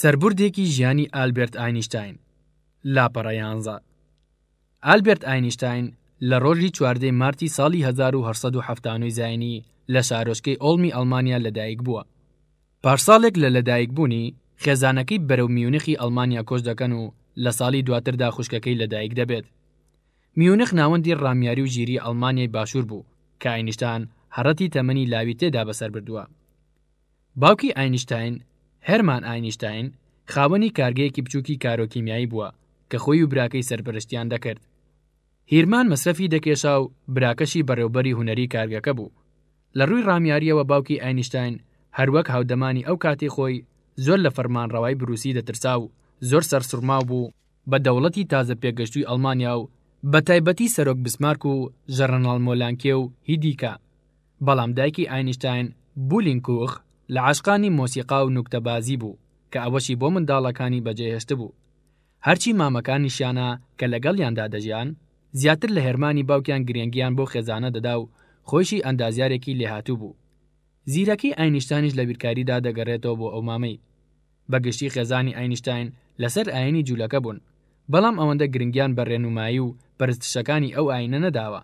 سەربوردێکی ژیانی ئالبێرت ئاینیشتاین لاپەڕە یانزە ئالبێرت ئاینیشتاین لە ڕۆژی چواردەی مارتی ساڵی 1970 زینی لە شارۆچکەی ئۆڵمی ئەڵمانیا لەدایک بووە پاش ساڵێک لە لەدایک بوونی خێزانەکەی بەرەو میونخی ئەڵمانیا کۆچ دەکەن و لە ساڵی دواتردا خوشکەکەی لەدایک دەبێت میونخ ناوەندی ڕامیاری و ژیری ئەڵمانیای باشوور بوو کە ئاینیشتان هەڕەتی تەمەنی لاوی تێدا بەسەر بردووە باوکی ئاینشتاین، هێرمان ئاینشتاین، خاوەنی کارگەیەکی بچووکی کارۆکیمیایی بووە کە خۆی و براکەی سەرپەرشتیان دەکرد. هیرمان مەسرەفی دەکێشا و براکەشی بەڕێوبەری هونەری کارگەکە بوو. لە ڕووی ڕامیارییەوە باوکی ئاینشتاین هەروەک هاودەمانی ئەو کاتی خۆی زۆر لە فەرمانڕەوای بروسی دەترسا و زۆر سەرسوڕماو بوو بە دەوڵەتی تازە پێگەشتووی ئەڵمانیا و بەتایبەتی سەرۆک بسمارک و ژەڕەناڵ مۆلانکێ و هی دیکە. بەڵام دایکی ئاینشتاین، بولینکوخ، لە عاشقانی مۆسیقا و نوکتەبازی بوو، کە ئەوەشی بۆ منداڵەکانی بەجێهێشتبوو. هەرچی مامەکانیشیانە کە لەگەڵیاندا دەژیان، زیاتر لە هێرمانی باوکیان گرێنگییان بەو خێزانە دەدا و خۆیشی ئەندازیارێکی لێهاتوو بوو. زیرەکی ئاینشتاینیش لە بیرکاریدا دەگەڕێتەوە بۆ ئەو مامەی. بە گشتی خێزانی ئاینشتاین لەسەر ئایینی جوولەکە بوون، بەڵام ئەوەندە گرنگیان بە رێنومایی و پەرستشەکانی ئەو ئایینە نەداوە.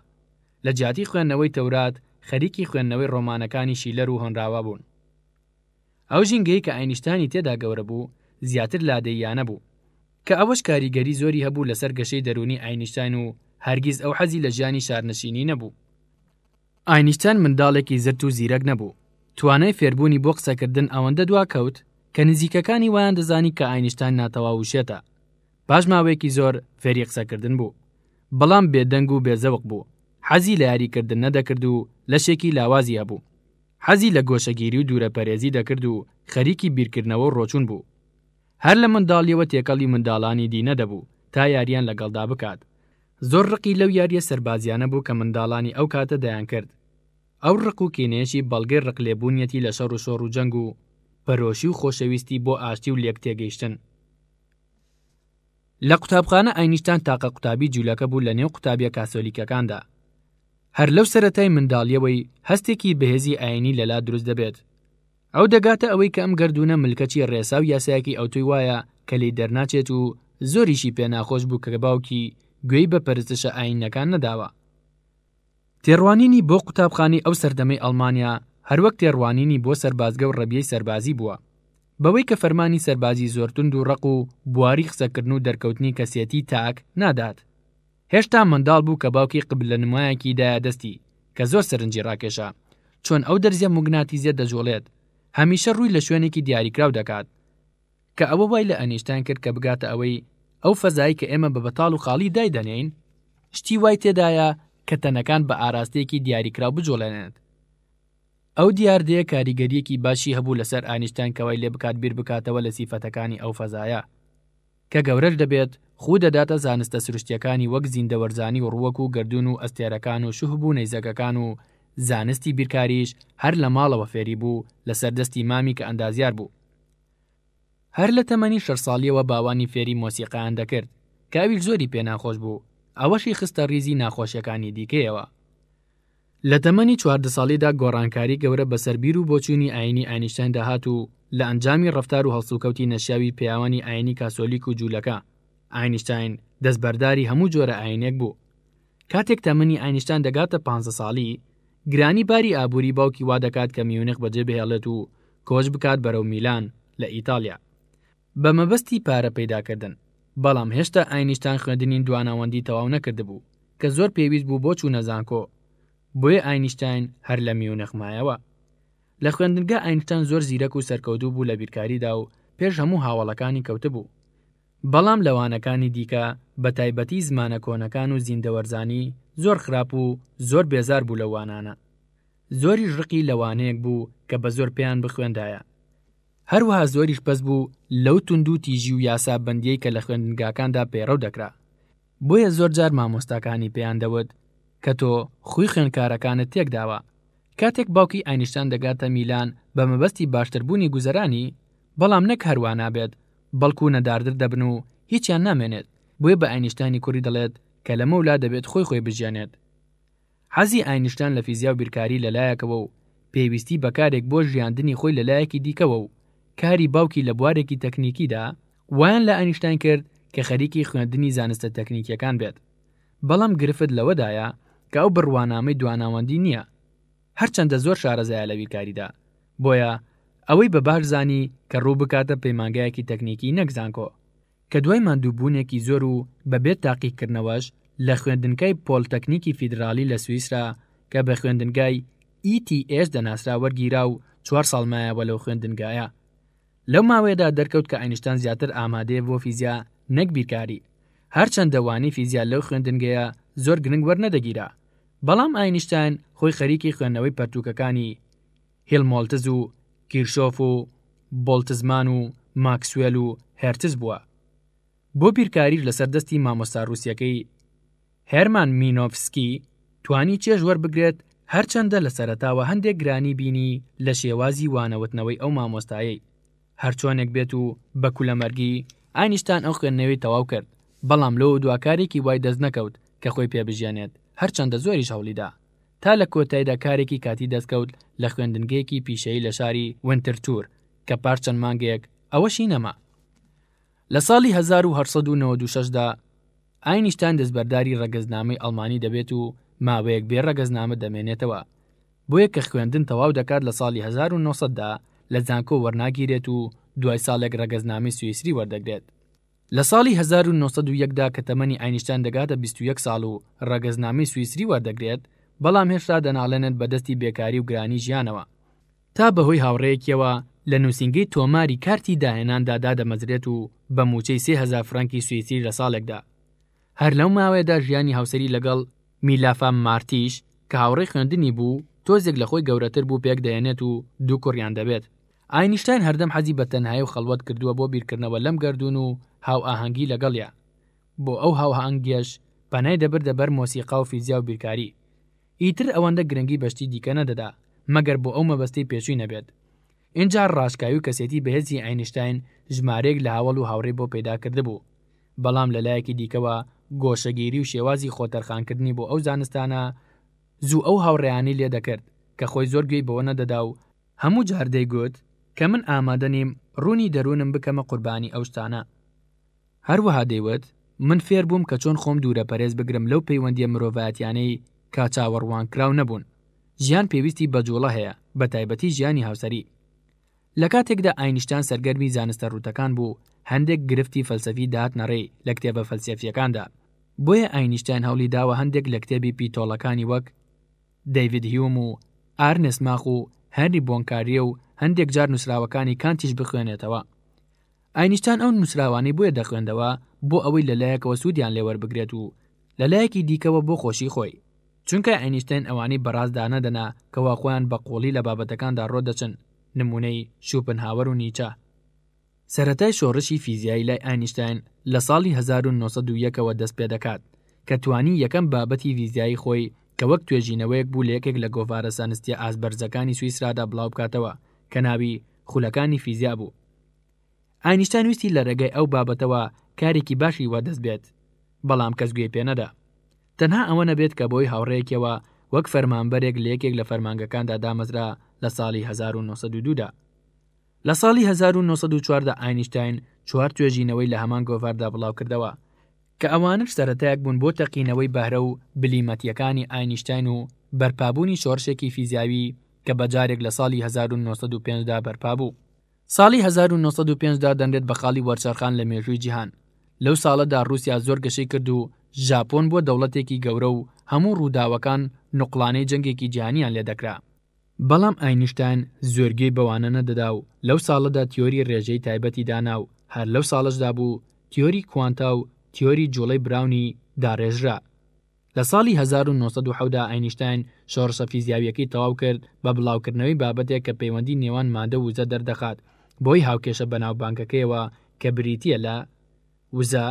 لە جیاتی خوێندنەوەی تەورات، خەریکی خوێندنەوەی ڕۆمانەکانی شیلەر و هۆنراوا بوون. ئەو ژینگەی کە ئاینشتاینی تێدا گەورە بوو، زیاتر لادێییانە بوو، کە ئەوەش کاریگەری زۆری هەبوو لەسەر گەشەی دەروونی ئاینشتاین و هەرگیز ئەو حەزی لە ژیانی شارنشینی نەبوو. ئاینشتاین منداڵێکی زرت و زیرەک نەبوو، توانای فێربوونی بۆ قسەکردن ئەوەندە دواکەوت، کە نزیکەکانی وایان دەزانی کە ئاینشتاین ناتەواو و شێتە. پاش ماوەیەکی زۆر فێری قسەکردن بوو بەڵام بێدەنگ و بێزەوق بوو حەزی لە یاریکردن نەدەکرد و لەشێکی لاوازی هەبوو حەزی لە گۆشەگیری و دوورە پەرێزی دەکرد و خەریکی بیرکردنەوە و ڕۆچون بوو هەر لە منداڵیەوە تێکەڵی منداڵانی دی نەدەبوو تا یاریان لەگەڵدا بکات زۆر ڕقی لەو یاریە سەربازیانە بوو کە منداڵانی ئەو کاتە دەیان کرد ئەو ڕق و کینەیەشی بەڵگەی ڕق لێبوونیەتی لە شەڕ و شۆڕ و جەنگ و پەرۆشی و خۆشەویستی بۆ ئاشتی و لێک تێگەیشتن لە قوتابخانە ئاینیشتان تاقە قوتابی جوولەکە بوو لە نێو قوتابیە کاسۆلیکەکاندا هەر لەو سەتای منداڵیەوەی هەستێکی بەهێزی ئاینی لەلا دروست دەبێت ئەو دەگاتە ئەوەی کە ئەم گردونە ملکەچی ڕێسا و یاسایەکی ئەوتوی وایە کە لی دەرناچێت و زۆریشی پێناخۆش بوو کە باوکی گوێی بە پەرستشە ئاینەکان نەداوە تێڕوانینی بۆ قوتابخانەی ئەو سەردەمەی ئەڵمانیا هەروەک تێڕوانینی بۆ سەربازگە و ڕەبیەی سەربازی بووە، بەوەی کە فەرمانی سەربازی زۆر توند و ڕەق و بواری قسەکردن و دەرکەوتنی کەسێتی تاک نادات. هێشتا منداڵ بوو کە باوکی قبلەنمایەکی دایە دەستی کە زۆر سەرنجی ڕاکێشا چۆن ئەو دەرزیە موگناتیزیە دەجوڵێت، هەمیشە ڕووی لە شوێنێکی دیاریکراو دەکات، کە ئەوە وای لە ئەنیشتاین کرد کە بگاتە ئەوەی ئەو فەزایی کە ئێمە بە بەتاڵ و خاڵی دایدەنێین شتی وای تێدایە کە تەنەکان بە ئاراستەیەکی دیاریکراو بجۆڵێنێت ئەو دیاردەیە کاریگەریەکی باشی هەبوو لەسەر ئانیشتان کەوای لێ بکات بیر بکاتەوە لە سیفەتەکانی ئەو فەزایە کە گەورەش دەبێت خو دەداتە زانستە سروشتیەکانی وەک زیندەوەرزانی و ڕووەک و گردون و ئەستێرەکان و شوهب و نەیزەکەکان و زانستی بیرکاریش هەر لە ماڵەوە فێری بوو لەسەر دەستی مامی کە ئەندازیار بوو هەر لە تەمەنی شەش ساڵییەوە باوانی فێری مۆسیقایان دەکرد، کە ئەویش زۆری پێ ناخۆش بوو، ئەوەشی خستە ڕیزی ناخۆشییەکانی دیکەیەوە. لە تەمەنی چواردە ساڵیدا گۆڕانکاری گەورە بەسەر بیر و بۆچوونی ئایینی ئاینیشتایندا هات و لە ئەنجامی ڕەفتار و هەڵسوکەوتی نەشیاوی پێاوانی ئایینی کاسۆلیک و جوولەکە، ئاینیشتاین دەستبەرداری هەموو جۆرە ئایینێک بوو. کاتێک تەمەنی ئاینشتاین دەگاتە پانزە ساڵی، گرانی باری ئابووری باوکی وا دەکات کە میونخ بەجێبهێڵێت و کۆچ بکات بەرەو میلان لە ئیتاڵیا بە مەبەستی پارە پەیداکردن، بەڵام هێشتا ئاینشتاین خوێندنی دوانەوەندی تەواو نەکردبوو کە زۆر پێویست بوو بۆ چوونە زانکۆ، بۆیە ئاینشتاین هەر لە میونخ مایەوە. لە خوێندنگە ئاینشتاین زۆر زیرەک و سەرکەوتوو بوو لە بیرکاریدا و پێش هەموو هاوەڵەکانی کەوتبوو. بەڵام لە وانەکانی دیکە بە تایبەتی زمانە کۆنەکان و زیندەوەرزانی زۆر خراپ و زۆر بێزار بوو لەو وانانە زۆریش ڕقی لە وانەیەک بوو کە بە زۆر پێیان بخوێندایە هەروەها زۆریش بەس بوو لەو توندو تیژی و یاسا بەندیەی کە لە خوێندنگاکاندا پەیڕەو دەکرا بۆیە زۆر جار مامۆستاکانی پێیان دەوت کە تۆ خووی خوێندکارەکانت تێکداوە. کاتێک باوکی ئاینشتان دەگاتە میلان بە مەبەستی باشتربوونی گوزەرانی، بەڵام نەک هەر وا نابێت، بەڵکو نەداردر دەبن و هیچیان نامێنێت، بۆیە بە ئاینشتانی کوڕی دەڵێت کە لەمەولا دەبێت خۆی خۆی بژیێنێت. حەزی ئاینشتان لە فیزیا و بیرکاری لە لایەکەوە و پێویستی بە کارێک بۆ ژیاندنی خۆی لە لایەکی دیکەوە و کاری باوکی لە بوارێکی تەکنیکیدا، وایان لە ئاینشتاین کرد کە خەریکی خوێندنی زانستە تەکنیکییەکان بێت. بەڵام گرفت لەوەدایە کە ئەو بڕوانامەی دواناوەندی نییە، هەرچەندە زۆر شارەزایە لە بیرکاریدا، بۆیە ئەوەی بە باش زانی کە ڕوو بکاتە پەیمانگایەکی تەکنیکی نەک زانکۆ، کە دوای ماندووبوونێکی زۆر و بەبێ تاقیکردنەوەش لە خوێندنگای پۆلتەکنیکی فیدراڵی لە سویسرا کە بە خوێندنگای، ETH، دەناسرا وەرگیرا و چوار ساڵ مایەوە لەو خوێندنگایە. لەو ماوەیەدا دەرکەوت کە ئاینشتان زیاتر ئامادەیە بۆ فیزیا نەک بیرکاری. هەرچەندە وانەی فیزیا لەو خوێندنگەیە زۆر گرنگ وەرنەدەگیرا، بەڵام ئاینشتاین خۆی خەریکی خوێندنەوەی پەرتووکەکانی، هیلمۆلتز و کیرشۆف و بۆڵتزمان و ماکسوێل و هێرتز بووە بۆ بیرکاریش لەسەر دەستی مامۆستا رووسەکەی هێرمان مینۆفسکی توانی چێژ وەربگرێت هەرچەندە لە سەرەتاوە هەندێک گرانی بینی لە شێوازی وانەوتنەوەی ئەو مامۆستایەی هەرچۆنێک بێت و بە کولەمەرگی ئاینشتان ئەو خوێندنەوەی تەواو کرد بەڵام لەوە دوا کارێکی وای دەست نەکەوت کە خۆی پێ بژیەنێت هەرچەندە زۆریش هەوڵیدا تا لە کۆتایدا کارێکی کاتی دەستکەوت لە خوێندنگەیەکی پیشەیی لە شاری وینترتور کە پاش چەند مانگێک ئەوەشی نەما. لە ساڵی هەزار و هەشت سەد و نەوەد و شەش دا ئاینیشتاین دەستبەرداری ڕەگەزنامەی ئەڵمانی دەبێت و ماوەیەک بێ ڕەگەزنامە دەمێنێتەوە، بۆیە کە خوێندن تەواو دەکات لە ساڵی هەزار و نۆ سەد دا لە زانکۆ وەرناگیرێت و دوای ساڵێک ڕەگەزنامەی سویسری وەردەگرێت. لە ساڵی هەزار و نۆ سەد و یەک دا کە تەمەنی ئاینشتاین دەگاتە بیست و یەک ساڵ و ڕەگەزنامەی سویسری وەردەگرێت، بەڵام هێشتا دەناڵێنێت بە دەستی بێکاری و گرانی ژیانەوە، تا بەهۆی هاوڕێیەکیەوە لە نووسینگەی تۆماری کارتی داهێناندا دادەمەزرێت و بە مووچەی سێ هەزار فرەنکی سویسری لە ساڵێکدا. هەر لەو ماوەیەدا ژیانی هاوسەری لەگەڵ، میلافا مارتیش، کە هاوڕێی خوێندنی بوو، تۆزێک لە خۆی گەورەتر بوو پێکدەهێنێت و دوو کوڕیان دەبێت. ئاینشتاین هەردەم حەزی بە تەنهایی و خەڵوەت کردووە بۆ بیرکردنەوە لەم گەردوون و هاوئاهەنگی لەگەڵیا، بۆ ئەو هاوهاانگییەش پەنای دەبردە بەر مۆسیقا و فیزیا و بیرکاری. ئیتر ئەوەندە گرنگی بە شتی دیکە نەدەدا، مەگەر بۆ ئەو مەبەستەی پێشووی نەبێت. ئینجا ڕاشکاوی و کەسێتی بەهێزی ئاینشتاین ژمارەیەک لە هاوەڵ و هاوڕێی بۆ پەیدا کردبوو. بەڵام لە لایەکی دیکەوە گۆشەگیری و شێوازی خۆ تەرخانکردنی بۆ ئەو زانستانە زوو ئەو هاوڕێیانەی لێ دەکرد کە خۆی زۆر گوێی بەوە نەدەدا و هەموو جار دەیگوت کە من ئامادە نیم ڕوونی دەروونم بکەمە قوربانی ئەو شتانە. هەروەها دەیوت من فێر بووم کە چۆن خۆم دوورە پەرێز بگرم لەو پەیوەندییە مرۆڤایەتیانەی کا چاوەڕوانکراو نەبوون. ژیان پێویستی بە جووڵە هەیە، بە تایبەتی ژیانی هاوسەری. لە کاتێکدا ئاینشتان سەرگەرمی زانستە ڕووتەکان بوو، هەندێک گرفتی فەلسەفی دەهاتنە ڕێی لە کتێبە فەلسەفییەکاندا. بۆیە ئاینشتاین هەوڵی داوە هەندێک لە کتێبی پیتۆڵەکانی وەک، دەیڤید هیوم و ئارنست ماخ و هەنری بۆنکاریە و هەندێک جار نووسراوەکانی کانتیش بخوێنێتەوە. ئاینیشتان ئەو نووسراوانەی بۆیە دەخوێندەوە بۆ ئەوەی لە لایەکەوە سوودیان لێ وەربگرێت و لە لایەکی دیکەوە بۆ خۆشی خۆی. چونکە ئاینیشتاین ئەوانەی بەڕاست دانەدەنا کەوا خۆیان بە قووڵی لە بابەتەکاندا ڕۆ دەچن، نموونەی شوپنهاوەر و نیچە. سەرەتای شۆڕشی فیزیایی لای ئاینشتاین لە ساڵی هەزار و نۆ سەد و یەک ەوە دەست پێدەکات کە توانی یەکەم بابەتی فیزیایی خۆی کە وەک توێژینەوەیەک بوو لە یەکێک لە گۆڤارە سانستیە ئاست بەرزەکانی سویسرادا بڵاوبکاتەوە کە ناوی خولەکانی فیزیا بوو. ئاینشتاین ویستی لە رێگای ئەو بابەتەوە کارێکی باشی وەدەست بێت بەڵام کەس گوێی پێنەدا. تەنها ئەوە نەبێت کە بۆی هاوڕێیەکیەوە وەک فەرمانبەرێک لە یەکێک لە فەرمانگەکاندا دامەزرا لە ساڵی هەزار و نۆ سەد و دوو دا. لە ساڵی هەزار و نۆ سەد و چواردە ئاینشتاین چوار توێژینەوەی لە هەمان گۆڤاردا بڵاوکردەوە، کە ئەوانەش سەرەتایەک بوون بۆ تەقینەوەی بەهرە و بلیمەتییەکانی ئاینشتاین و بەرپابوونی شۆڕشێکی فیزیاوی کە بە جارێک لە ساڵی هەزار و نۆ سەد و پێنج دا بەرپا بوو. ساڵی هەزار و نۆ سەد و پێنج دادەنرێت بە خاڵی وەرچەرخان لە مێژووی جیهان. لەو ساڵەدا ڕووسیا زۆر گەشەی کرد و ژاپۆن بووە دەوڵەتێکی گەورە و هەموو ڕووداوەکان نوقڵانەی جەنگێکی جیهانییان لێ دەکرا. بەڵام ئاینشتاین زۆر گوێی بەوانە نەدەدا و لەو ساڵەدا تیۆری رێژەی تایبەتی دانا و هەر لەو ساڵەشدا بوو تیۆری کوانتا و تیۆری جووڵەی براونی داڕێژرا. لە ساڵی هەزار و نۆ سەد و حەوت دا ئاینشتاین شۆڕشە فیزیاوییەکەی تەواو کرد بە بڵاوکردنەوەی بابەتێک کە پەیوەندی نێوان مادە و وزە دەردەخات بۆی هاوکێشە بەناوبانگەکەیەوە کە بریتییە لە وزە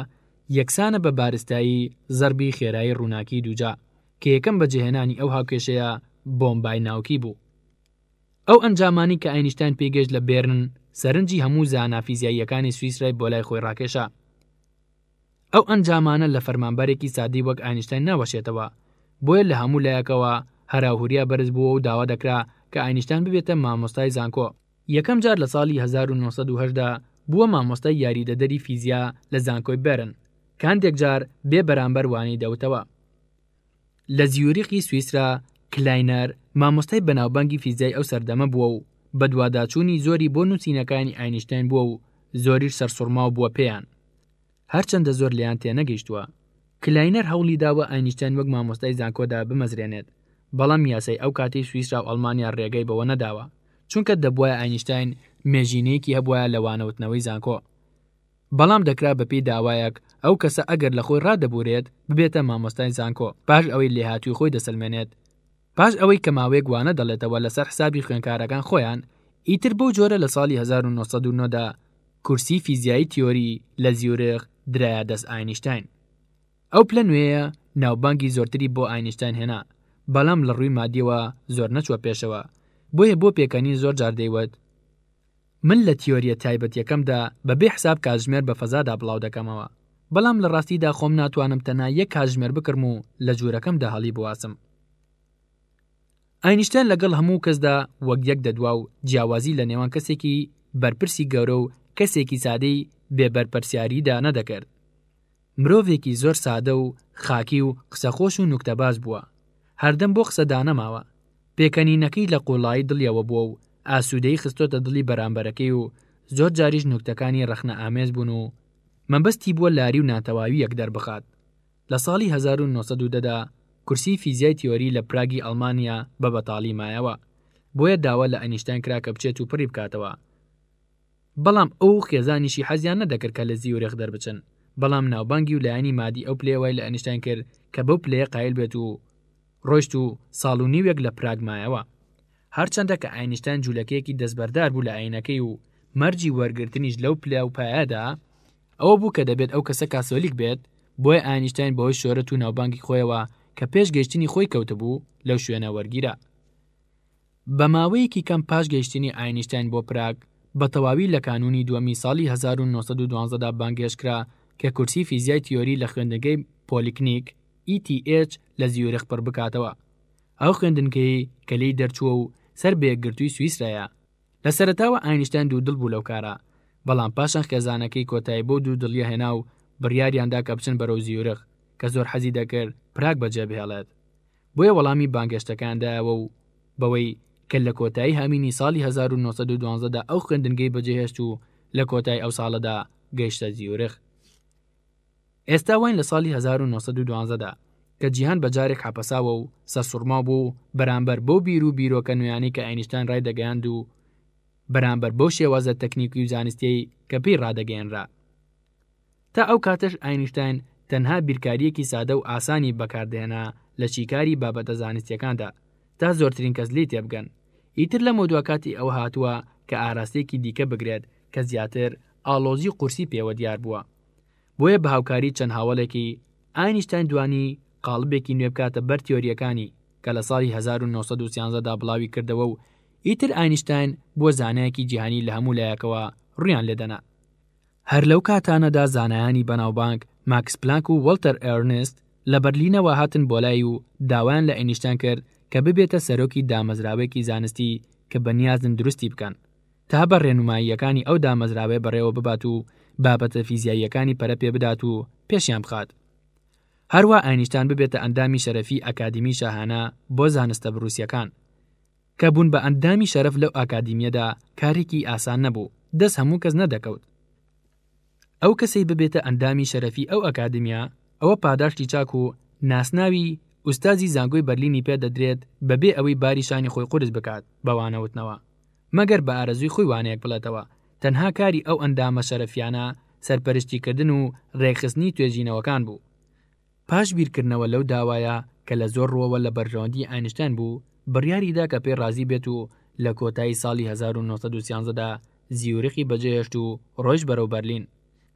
یەکسانە بە بارستایی زەڕبی خێرایی ڕووناکیی دووجا کە یەکەم بەجێهێنانی ئەو هاوکێشەیە بۆمبای ناوکی بوو. ئەو ئەنجامانەی کە ئاینشتاین پێی گەشت لە بێرن سەرنجی هەموو زانا فیزیاییەکانی سویسرای بۆ لای خۆی ڕاکێشا. ئەو ئەنجامانە لە فەرمانبەرێکی سادەی وەک ئاینشتاین ناوەشێتەوە، بۆیە لە هەموو لایەکەوە هەراوهوریا بەرز بووە و داوا دەکرا کە ئاینشتاین ببێتە مامۆستای زانکۆ. یەکەم جار لە ساڵی هەزار و نۆ سەد و هەژدە بووە مامۆستای یاریدەدەری فیزیا لە زانکۆی بێرن، کاندێک جار بێ بەرامبەر وانەی دەوتەوە. لە زیوریقی سویسرا کلاینەر مامۆستای بەناوبانگی فیزیای ئەو سەردەمە بووە و بەدواداچوونی زۆری بۆ نووسینەکانی ئاینشتاین بووە و زۆریش سەرسوڕماو بووە پێیان. هەرچەندە زۆر لێیان تێنەگەیشتووە. کلاینەر هەوڵی داوە ئاینشتاین وەک مامۆستای زانکۆ دابمەزرێنێت، بەڵام یاسای ئەو کاتەی سویسرا و ئەڵمانیا رێگەی بەوە نەداوە، چونکە دەبوایە ئاینشتاین مێژینەیەکی هەبوایە لە وانەوتنەوەی زانکۆ. بەڵام دەکرا بەپێی داوایەک ئەو کەسە ئەگەر لە خۆی رادەبوورێت ببێتە مامۆستای زانکۆ، پاش ئەوەی لێهاتووی خۆی دەسەلمێنێت، پاش ئەوەی کە ماوەیەک وانە دەڵێتەوە لەسەر حسابی خوێنکارەکان خۆیان، ئیتر بەو جۆرە لە ساڵی هەزار و نۆ سەد و نۆ دا کورسی فیزیایی تیۆری لە زیورخ درایە دەست ئاینشتاین. ئەو پلە نوێیە ناوبانگی زۆرتری بۆ ئاینشتاین هێنا، بەڵام لە ڕووی مادییەوە زۆر نەچووە پێشەوە، بۆیە بۆ پێکەنین زۆر جار دەیوت، من لە تیۆرییە تایبەتییەکەمدا بە بێ حساب کاتژمێر بە فەزادا بڵاو دەکەمەوە، بەڵام لە ڕاستیدا خۆم ناتوانم تەنها یەک کاتژمێر بکڕم و لە ژوورەکەمدا هەڵیبواسم. ئاینشتاین لەگەڵ هەموو کەسدا وەک یەک دەدوا و جیاوازی لە نێوان کەسێکی بەرپرسی گەورە و کەسێکی سادەی بێ بەرپرسیاریدا نەدەکرد. مرۆڤێکی زۆر سادە و خاکی و قسەخۆش و نوکتەباز بووە. هەردەم بۆ قسە دانەماوە. پێکەنینەکەی لە قووڵایی دڵیەوە بووە و ئاسوودەیی خستۆتە دڵی بەرامبەرەکەی و زۆر جاریش نوکتەکانی ڕەخنە ئامێز بوون و مەبەستی بووە لاری و ناتەواوییەک دەربخات. لە ساڵی هەزار و نۆ سەد و دە دا کورسی فیزیای تیۆری لە پراگی ئەڵمانیا بە بەتاڵی مایەوە، بۆیە داوا لە ئەنیشتاین کرا کە بچێت و پڕی بکاتەوە. بەڵام ئەو خێزانیشی حەزیان نەدەکرد کە لە زیوریخ دەربچن، بەڵام ناوبانگی و لایەنی مادی ئەو پلەیە وای لە ئەنیشتاین کرد کە بەو پلەیە قایل بێت و ڕۆیشت و ساڵ و نیوێک لە پراگ مایەوە. هەرچەندە کە ئاینشتاین جولەکەیەکی دەستبەردار بوو لە ئاینەکەی و مەرجی وەرگرتنیش لەو پلە و پایەدا ئەوە بوو کە دەبێت ئەو کەسە کاسۆلیک بێت، بۆیە ئاینشتاین بەهۆی شۆرەت و ناوبانگی خۆیەوە کە پێش گەیشتنی خۆی کەوتبوو لەو شوێنە وەرگیرا. بە ماوەیەکی کەم پاش گەیشتنی ئاینشتاین بۆ پراگ، بە تەواوی لە کانوونی دووەمی ساڵی هەزار و نۆ سەد و دوازدە دا بانگهێشت کرا کە کورسی فیزیای تیۆری لە خوێندنگەی پۆلیکنیک، ETH، لە زیورخ پڕ بکاتەوە. ئەو خوێندنگەیەی کە لێی دەرچووە و سەر بە یەکگرتووی سویسرایە. لە سەرەتاوە ئاینشتاین دوودڵ بوو لەو کارە، بەڵام پاشان خێزانەکەی کۆتایی بەو دوودڵییە هێنا و بڕیاریان دا کە بچن بەرەو زیورخ، کە زۆر حەزی دەکرد پراگ بەجێبهێڵێت. بۆیە وەڵامی بانگێشتەکەیان دایەوە و بەوەی کە لە کۆتایی هاوینی ساڵی 1912 دا ئەو خوێندنگەی بەجێهێشت و لە کۆتای ئەو ساڵەدا گەیشتە زیورخ. ئێستا واین لە ساڵی 1912 دا کە جیهان بە جارێک حەپەساوە و سەرسوڕماو بوو بەرامبەر بەو بیر و بیرۆکە نوێیانەی کە ئەینشتاین ڕایدەگەیاند و بەرامبەر بەو شێوازە تەکنیکی و زانستیەی کە پێی ڕادەگەیەنرا. تا ئەو کاتەش ئاینشتاین تەنها بیرکارییەکی سادە و ئاسانی بەکاردەهێنا لە شیکاری بابەتە زانستییەکاندا تا زۆرترین کەس لێی تێبگەن. ئیتر لەمەودوا کاتی ئەوە هاتووە کە ئاراستەیەکی دیکە بگرێت کە زیاتر ئاڵۆزی و قورسی پێوە دیار بووە. بۆیە بە هاوکاری چەند هاوەڵێکی، ئاینشتاین توانی قاڵبێکی نوێ بکاتە بەر تیۆرییەکانی کە لە ساڵی هەزار و نۆ سەد و سیانزە دا بڵاوی کردەوە و ئیتر ئاینشتاین بووە زانایەکی جیهانی لە هەموو لایەکەوە ڕوویان لێ دەنا. هەر لەو کاتانەدا زانایانی بەناوبانگ ماکس پلانک و وەڵتەر ئێرنست لە بەرلینەوە هاتن بۆ لای و داوایان لە ئەینشتاین کرد کە ببێتە سەرۆکی دامەزراوەیەکی زانستی کە بەنیازن دروستی بکەن تا بە ڕێنوماییەکانی ئەو دامەزراوەیە بەڕێوە ببات و بابەتە فیزیاییەکانی پەرە پێ بدات و پێشیان بخات. هەروا ئاینیشتان ببێتە ئەندامی شەرەفی ئەکادیمی شاهانە بۆ زانستە بروسیەکان. کە بوون بە ئەندامی شەرەف لەو ئاکادیمیەدا کارێکی ئاسان نەبوو، دەست هەموو کەس نەدەکەوت ئەو کەسەی ببێتە ئەندامی شەرەفی ئەو ئەکادیمیە، ئەوە پاداشتی چاک و ناسناوی ئوستازی زانکۆی بەرلینی پێ دەدرێت بەبێ ئەوەی باری شانی خۆی قورس بکات بە وانەوتنەوە، مەگەر بە ئارەزووی خۆی وانەیەک بڵێتەوە، تەنها کاری ئەو ئەندامە شەرەفیانە سەرپەرشتیکردن و رێکخستنی توێژینەوەکان بوو، پاش بیرکردنەوە لەو داوایە کە لە زۆر ڕووەوە لە بەرژەوەندی ئاینشتاین بوو، بڕیاری دا کە پێی ڕازی بێت و لە کۆتایی ساڵی هەزار و نۆ سەد و سیانزە دا زیوریخی بەجێهێشت و ڕۆیشت بەرەو بەرلین،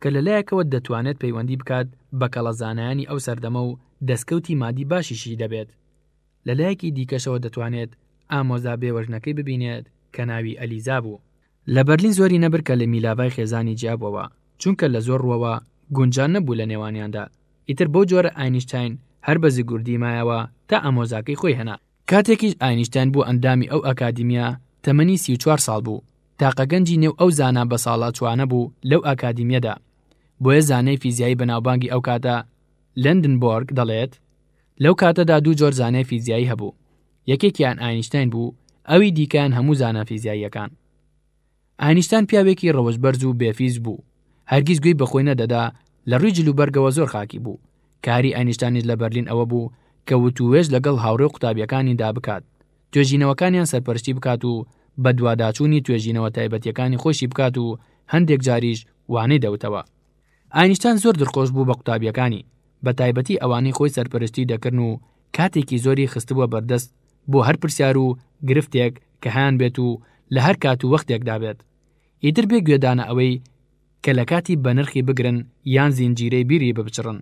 کە لە لایەکەوە دەتوانێت پەیوەندی بکات بە کەڵە زانایانی ئەو سەردەمە و دەستکەوتی مادی باشیشی دەبێت. لە لایەکی دیکەشەوە دەتوانێت ئامۆزا بێوەژنەکەی ببینێت کە ناوی ئەلیزا بوو، لە بەرلین زۆری نەبرد کە لە میلاڤای خێزانی جیابوەوە، چونکە لە زۆر ڕوەوە گونجان نەبوو لە نێوانیاندا، ئیتر بەو جۆرە ئاینیشتاین هەر بە زگوردی مایەوە تا ئامۆزاکەی خۆی هێنا. کاتێکیش ئاینیشتاین بوو ئەندامی ئەو ئەکادیمیە تەمەنی سی و چوار ساڵ بوو، تاقە گەنجی نێو ئەو زانا بەساڵاچوانە بوو لەو ئاکادیمیەدا، بۆیە زانای فیزیایی بەناوبانگی ئەوکاتە، لندنبۆرگ، دەڵێت، لەو کاتەدا دوو جۆر زانای فیزیایی هەبوو، یەکێکیان ئاینشتاین بوو ئەوی دیکەیان هەموو زانە فیزیاییەکان ئاینشتان پیاوێکی ڕەوەش بەرز و بێفیز بوو هەرگیز گوێی بەخۆی نەدەدا لە ڕووی جلوبەرگەوە زۆر خاکی بوو کاری ئاینشتانیش لە بەرلین ئەوە بوو کە وتووێژ لەگەڵ هاوڕێ و قوتابیەکانیدا بکات توێژینەوەکانیان سەرپەرشتی بکات و بەدواداچوونی توێژینەوە تایبەتیەکانی خۆشی بکات و هەندێک جاریش وانەی دەوتەوە ئاینشتاین زۆر دڵخۆش بوو بە قوتابیەکانی بە تایبەتی ئەوانەی خۆی سەرپەرشتی دەکردن و کاتێکی زۆری خستبووە بەردەست بۆ هەر پرسیار و گرفتێک کە هەیان بێت و لە هەر کات و وەختێکدا بێت ئیتر بێ گوێدانە ئەوەی کە لە کاتی بەنرخی بگرن یان زینجیرەی بیری ببچڕن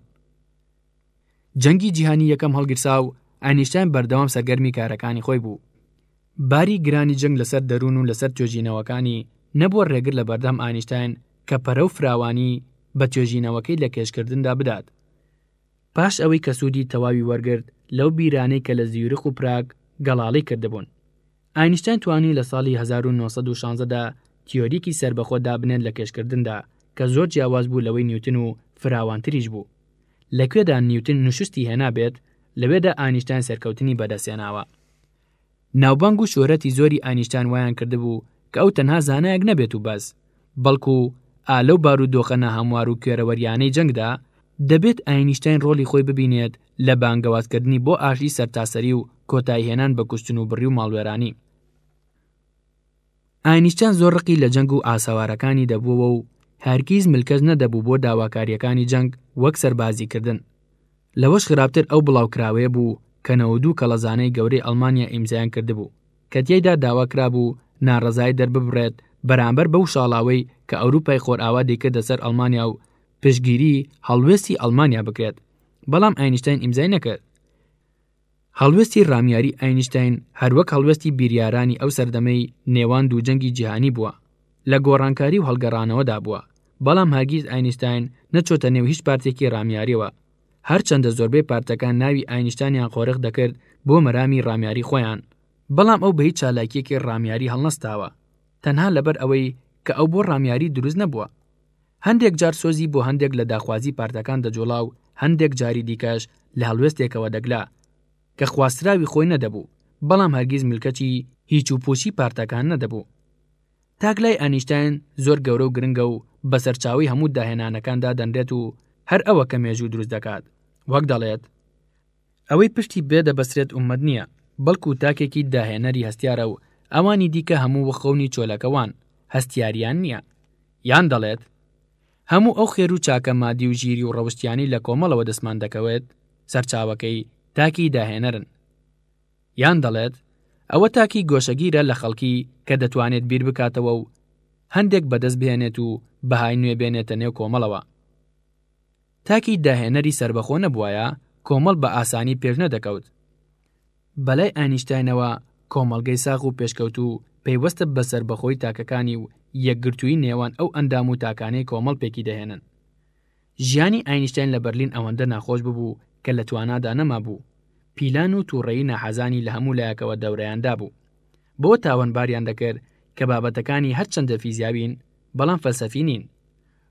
جەنگی جیهانی یەکەم هەڵگیرسا و ئەنیشتاین بەردەوام سەرگەرمی کارەکانی خۆی بوو باری گرانی جەنگ لەسەر دەروون و لەسەر توێژینەوەکانی نەبووە ڕێگر لە بەردەم ئانیشتاین کە پەرە و فراوانی بە توێژینەوەکەی لە کێشکردندا بدات پاش ئەوەی کە سوودی تەواوی وەرگرت لەو بیرانەی کە لە زیورخ و پراگ گەڵاڵەی کردبوون ئاینشتاین توانی لە ساڵی هەزار و نۆ سەد و شانزە دا تیۆریکی سەربەخۆ دابنێت لە کێشکردندا کە زۆر جیاواز بوو لەوەی نیوتن و فراوانتریش بوو. لە کوێدا نیوتن نوشوستی هێنابێت لەوێدا ئاینشتاین سەرکەوتنی بەدەستهێناوە. ناوبانگ و شۆرەتی زۆری ئاینشتاین وایان کردبوو کە ئەو تەنها زانایەک نەبێت و بەس، بەڵکو ئا لەو بارودۆخە ناهەموار و کوێرەوەرییانەی جەنگدا، دەبێت ئاینیشتاین ڕۆڵی خۆی ببینێت لە بانگەوازکردنی بۆ ئاشتی سەرتاسەری و کۆتاییهێنان بە کوشتنوبڕی و ماڵوێرانی. ئاینیشتاین زۆر ڕقی لە جەنگ و ئاسەوارەکانی دەبووەوە و هەرگیز ملکەچ نەدەبوو بۆ داواکارییەکانی جەنگ وەک سەربازیکردن. لەوەش خراپتر ئەو بڵاوکراوەیە بوو کە نەوەدوو کەڵەزانای گەورەی ئەڵمانیا ئیمزایان کردبوو. کە تیایدا داوا کرابوو ناڕەزایی دەرببڕێت بەرامبەر بەو شاڵاوەی کە ئەوروپای خۆرئاوا دەیکردە سەر ئەڵمانیا و پشتگیری هەڵوێستی ئەڵمانیا بکرێت بەڵام ئاینشتاین ئیمزای نەکرد. هەڵوێستی ڕامیاری ئاینشتاین هەروەک هەڵوێستی بیریارانی ئەو سەردەمەی نێوان دوو جەنگی جیهانی بووە لە گۆڕانکاری و هەڵگەڕانەوەدا بووە بەڵام هەرگیز ئاینشتاین نەچۆتە نێو هیچ پارتێکی ڕامیاریەوە هەرچەندە زۆربەی پارتەکان ناوی ئاینشتانیان قۆرخ دەکرد بۆ مەرامی ڕامیاری خۆیان، بەڵام ئەو بە هیچ چالاکییەکی ڕامیاری هەڵنەستاوە، تەنها لەبەر ئەوەی کە ئەو بۆ ڕامیاری دروست نەبووە. هەندێک جار سۆزی بۆ هەندێک لە داخوازی پارتەکان دەجوڵا و هەندێک جاری دیکەش لە هەڵوێستێکەوە دەگلا کە خواستراوی خۆی نەدەبوو، بەڵام هەرگیز ملکەچی هیچ و پووچی پارتەکان نەدەبوو. تاک لای ئەنیشتاین زۆر گەورە و گرنگە و بە سەرچاوەی هەموو داهێنانەکان دادەنرێت و هەر ئەوە کە مێژوو دروست دەکات وەک دەڵێت ئەوەی پشتی پێ دەبەسرێت ئوممەت نییە بەڵکو تاکێکی داهێنەری هەستیارە و ئەوانی دیکە هەموو وەک خەونی چۆلەکە وان هەستیاریان نییە یان دەڵێت هەموو ئەو خێر و چاکە مادی و ژیری و ڕەوشتیانی لە کۆمەڵەوە دەستمان دەکەوێت سەرچاوەکەی تاکی داهێنەرن یان دەڵێت ئەوە تاکی گۆشەگیرە لە خەڵکی کە دەتوانێت بیر بکاتەوە و هەندێک بەدەست بهێنێت و بەهای نوێ بێنێتە نێو کۆمەڵەوە تاکی داهێنەری سربەخۆ نەبوایە کۆمەڵ بە ئاسانی پێش نەدەکەوت بەلای ئاینیشتاینەوە کۆمەڵگەی ساغ و پێشکەوتو پەیوەستە بە سربەخۆی تاکەکانی و یەکگرتووی نێوان ئەو ئەندام و تاکانەی کۆمەڵ پێکی دەهێنن ژیانی ئاینشتاین لە بەرلین ئەوەندە ناخۆش ببوو کە لە توانادا نەمابوو، پیلان و تووڕەیی ناحەزانی لە هەموو لایەکەوە دەورەیان دابوو. بەوە تاوانباریان دەکرد کە بابەتەکانی هەرچەندە فیزیاوین، بەڵام فەلسەفی نین.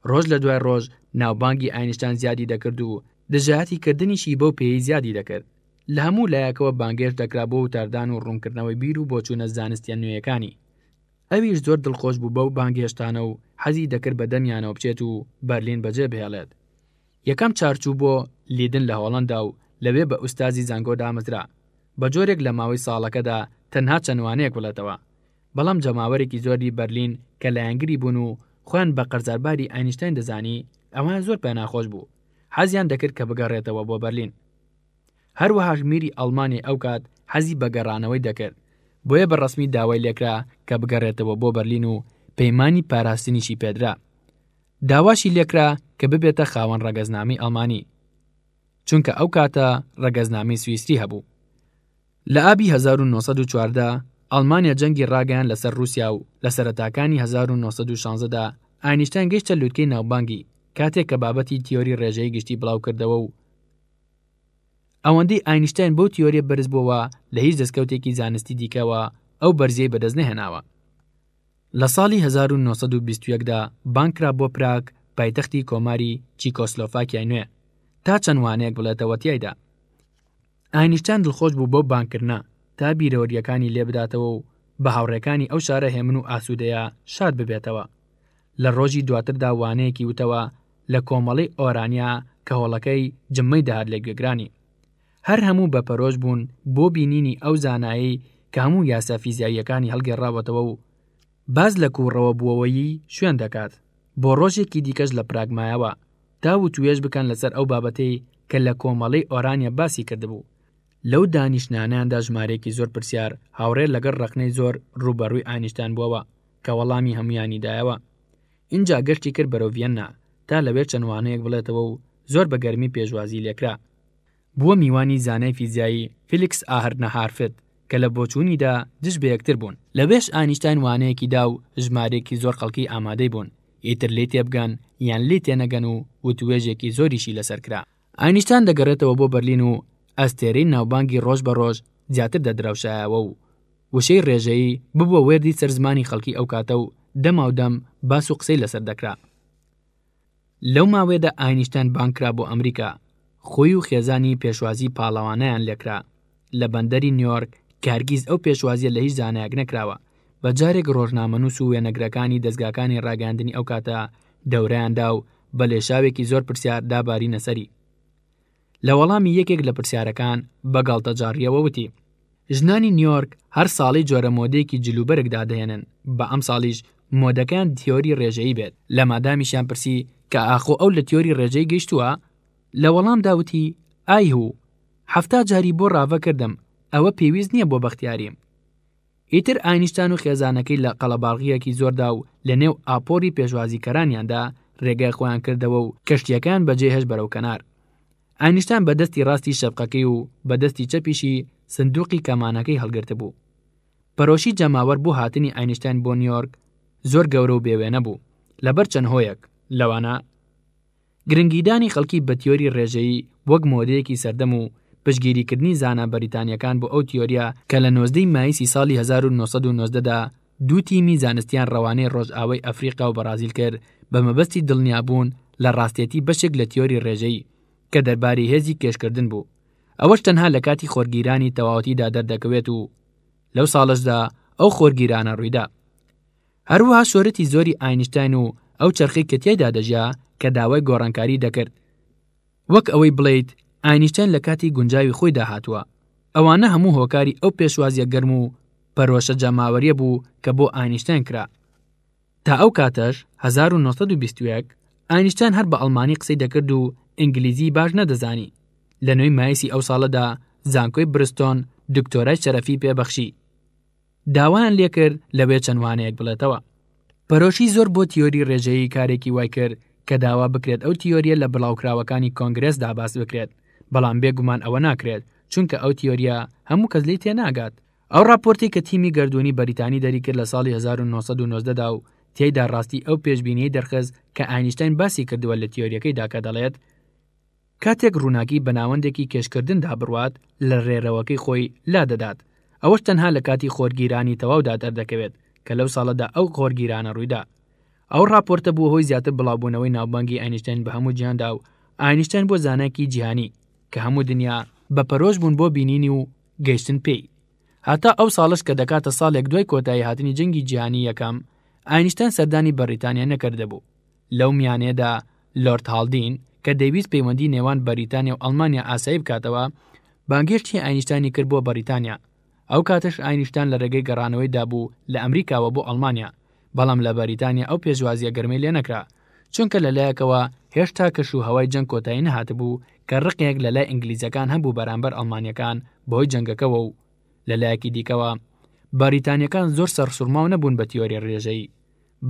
ڕۆژ لە دوای ڕۆژ ناوبانگی ئاینشتاین زیادی دەکرد و دژایەتیکردنیشی بەو پێیەی زیادی دەکرد. لە هەموو لایەکەوە بانگێشت دەکرا بۆ وتاردان و ڕوونکردنەوەی بیر و بۆچوونە زانستییە نوێیەکانی. ئەویش زۆر دڵخۆش بوو بەو بانگهێشتانە و حەزی دەکرد بە دەمیانەوە بچێت و بەرلین بەجێبهێڵێت. یەکەم چار چوو بۆ لیدن لە هۆڵەندا و لەوێ بە ئوستازی زانکۆ دامەزرا. بە جۆرێک لە ماوەی ساڵەکەدا تەنها چەند وانەیەک بڵێتەوە. بەڵام جەماوەرێکی زۆری بەرلین کە لایەنگری بوون و خۆیان بە قەرزارباری ئاینشتاین دەزانی، ئەوان زۆر پێناخۆش بوو. حەزیان دەکرد کە بگەڕێتەوە بۆ بەرلین. هەروەهاش میری ئەڵمانیای ئەو کات حەزی بە گەڕانەوەی دەکرد، بۆیە بە ڕەسمی داوای لێکرا کە بگەڕێتەوە بۆ بەرلین و پەیمانی پاراستنیشی پێدرا. داواشی لێکرا کە ببێتە خاوەن ڕەگەزنامەی ئەڵمانی، چونکە ئەو کاتە ڕەگەزنامەی سویسری هەبوو. لە ئابی 1914 ئەڵمانیا جەنگی ڕاگەیان لەسەر ڕووسیا و لە سەرەتاکانی 1916 دا ئاینشتاین گەیشتە لووتکەی ناوبانگی کاتێک کە بابەتی تیۆری ڕێژەیی گشتی بڵاو کردەوە و ئەوەندەی ئاینشتاین بەو تیۆریە بەرز بووەوە لە هیچ دەستکەوتێکی زانستی دیکەوە ئەو بەرزیەی بەدەست نەهێناوە لە ساڵی 1920دا بانکرا بۆ پراگ پایتەختی کۆماری چیکۆسلۆفاکیای نوێ تا چەند وانەیەک بڵێتەوە تایدا ئاینشتان دڵخۆش بوو بۆ بانکردە تا بیرەوەریەکانی لێ بداتەوە و بە هاوڕێکانی ئەو شارە هێمن و ئاسوودەیە شاد ببێتەوە لە ڕۆژی دواتردا وانەیەکی وتەوە لە کۆمەڵەی ئۆرانیا کە هۆڵەکەی جممەی دەهات لە گوێگرانی. هەر هەموو بە پەرۆش بوون بۆ بینینی ئەو زانایەی کە هەموو یاسا فیزیاییەکانی هەڵگێڕاوەتەوە و باس لە کووڕەوەبووەوەیی شوێن دەکات بۆ ڕۆژێکی دیکەش لە پراگ مایەوە تا وتووێژ بکەن لەسەر ئەو بابەتەی کە لە کۆمەڵەی ئۆرانیا باسی کردبوو. لەو دانیشتنانەیاندا ژمارەیەکی زۆر پرسیار هاوڕێ لەگەڵ ڕەخنەی زۆر ڕووبەڕووی ئاینشتاین بووەوە کە وەڵامی هەموویانی دایەوە. ئینجا گەشتی کرد بەرەو ڤیەننا تا لەوێ چەند وانەیەک بڵێتەوە و زۆر بە گەرمی پێشوازی لێکرا. بووە میوانی زانای فیزیایی فیلیکس ئاهرنهارفت کە لە بۆچوونیدا دژ بە یەکتر بوون. لەوێش ئاینشتاین وانەیەکی دا و ژمارەیەکی زۆر خەڵکی ئامادەی بوون ئیتر لێی تێبگەن یان لێی تێنەگەن و وتووێژێکی زۆریشی لەسەر کرا. ئاینیشتان دەگەڕێتەوە بۆ بەرلین و ئەستێرەی ناوبانگی ڕۆژ بە ڕۆژ زیاتر دەدراوشایەوە و وشەی ڕێژەیی ببووە وێردی سەر زمانی خەڵکی ئەو کاتە و دەماودەم باس و قسەی لەسەر دەکرا لەو ماوەیەدا ئاینیشتان بانکرا بۆ ئەمریکا خۆی و خێزانی پێشوازی پاڵەوانیان لێکرا لە بەندەری نیۆرک کارگیز ئەو پێشوازیە لە هیچ زانایەک نەکراوە، بە جارێک رۆژنامەنووس و وێنەگرەکانی دەزگاکانی راگەیاندنی ئەو کاتە دەورەیان دا و بە لێشاوێکی زۆر پرسیار دابارینە سەری. لە وەڵامی یەکێک لە پرسیارەکان بە گاڵتەجاڕییەوە وتی، ژنانی نیۆرک هەر ساڵی جۆرە مۆدەیەکی جلوبەرگ دادەهێنن، بە ئەمساڵیش مۆدەکەیان تیۆری رێژەیی بێت. لە مادامیشیان پرسی کە ئاخۆ ئەو لە تیۆری رێژەیی گەیشتووە؟ لە وەڵامدا وتی، ئای هو، حەفتا جاری بۆ ڕاڤە کردم، ئەوە پێویست نییە بۆ بەختیاریم. ئیتر ئاینشتان و خێزانەکەی لە قەڵەباڵغییەکی زۆردا و لەنێو ئاپۆڕی پێشوازیکەرانیاندا ڕێگای خۆیان کردەوە و کەشتییەکەیان بەجێهێشت بەرەو کەنار. ئاینشتان بە دەستی ڕاستی شەپقەکەی و بە دەستی چەپیشی سندووقی کەمانەکەی هەڵگرتبوو. پەرۆشی جەماوەر بۆ هاتنی ئاینشتاین بۆ نیۆرک زۆر گەورە و بێوێنە بوو، لەبەر چەند هۆیەک، لەوانە، گرنگیدانی خەڵکی بە تیۆری ڕێژەیی وەک مۆدەیەکی سەردەم و پشتگیریکردنی زانا بەریتانییەکان بۆ ئەو تیۆرییە کە لە نۆزدە ی مایسی ساڵی هەزار و نۆ سەد و نۆزدە دا دوو تیمی زانستیان ڕەوانەی ڕۆژئاوای ئەفریقا و بەڕازیل کرد بە مەبەستی دڵنیابوون لە ڕاستێتی بەشێک لە تیۆری ڕێژەیی کە دەرباری هێزی کێشکردن بوو ئەوەش تەنها لە کاتی خۆرگیرانی تەواوەتیدا دەردەکەوێت و لەو ساڵەشدا ئەو خۆرگیرانە ڕوویدا. هەروەها شۆرەتی زۆری ئاینشتاین و ئەو چرخی کە تێدا دەژیا کە داوای گۆڕانکاری دەکرد وەک ئەوەی بڵیت ئاینشتاین لە کاتی گونجاوی خۆی داهاتوە ئەوانە هەموو هۆکاری ئەو پێشوازیە گەرم و پەرۆشە جەماوەریە بوو کە بۆ ئاینشتاین کرا تا ئەو کاتەش 1920 ئاینشتاین هەر بە ئەڵمانی قسەی دەکرد و ئینگلیزی باش نەدەزانی لە نوێی مایسی ئەو ساڵەدا زانکۆی برستۆن دکتۆرای شەرەفی پێبەخشی داوایان لێکرد لەوێ چەند وانەیەک بڵێتەوە پەرۆشی زۆر بۆ تیۆری ڕێژەیی کارێکی وای کرد کە داوا بکرێت ئەو تیۆریە لە بڵاوکراوەکانی کۆنگرێس داباس بکرێت بەڵام بێگومان ئەوە ناکرێت چونکە ئەو تیۆریە هەموو کەس لی تێناگات ئەو راپۆرتی کە تیمی گردردونی بەریتانی دەریکرد لە ساڵی 1990 دا و تیایدا ڕاستی ئەو پێشبینیەی دەرخست کە ئاینشتاین باسی کردووە لە تیۆریەکەیدا کە دەڵێت کاتێک ڕووناکی بە ناوەندێکی کێشکردندا بڕوات لە رێرەوەکەی خۆی لادەدات، ئەوەش تەنها لە کاتی خۆرگیرانی تەواودا دەردەکەوێت کە لەو ساڵەدا ئەو خۆرگیرانە ڕوویدا. ئەو ڕاپۆرتە بووە هۆی زیاتر بڵاوبوونەوەی ناوبانگی ئەینشتەین بە هەموو جیهاندا و ئاینشتاین بووە زانایەکی جیهانی کە هەموو دنیا بە پەرۆش بوون بۆ بینینی و گەیشتن پێی. هەتا ئەو ساڵەش کە دەکاتە ساڵێک دوای کۆتایی هاتنی جەنگی جیهانی یەکەم، ئاینشتاین سەردانی بەڕیتانیای نەکردبوو. لەو میانەیەدا لۆرد هاڵدین، کە دەیویست پەیوەندی نێوان بەریتانیا و ئەڵمانیا ئاسایی بکاتەوە، بانگهێشتی ئاینیشتاینی کرد بۆ بەریتانیا. ئەو کاتەش ئاینیشتان لە رێگەی گەڕانەوەیدا بوو لە ئەمریکاوە بۆ ئەڵمانیا، بەڵام لە بەریتانیا ئەو پێشوازییە گەرمەی لێ نەکرا، چونکە لە لایەکەوە هێشتا کەش و هەوای جەنگ کۆتایی نەهاتبوو کە رقێک لە لای ئینگلیزەکان هەبوو بەرامبەر ئەڵمانییەکان بەهۆی جەنگەکەوە و لە لایەکی دیکەوە بەریتانییەکان زۆر سەڕسوڕماو نەبوون بە تیۆرییە رێژەیی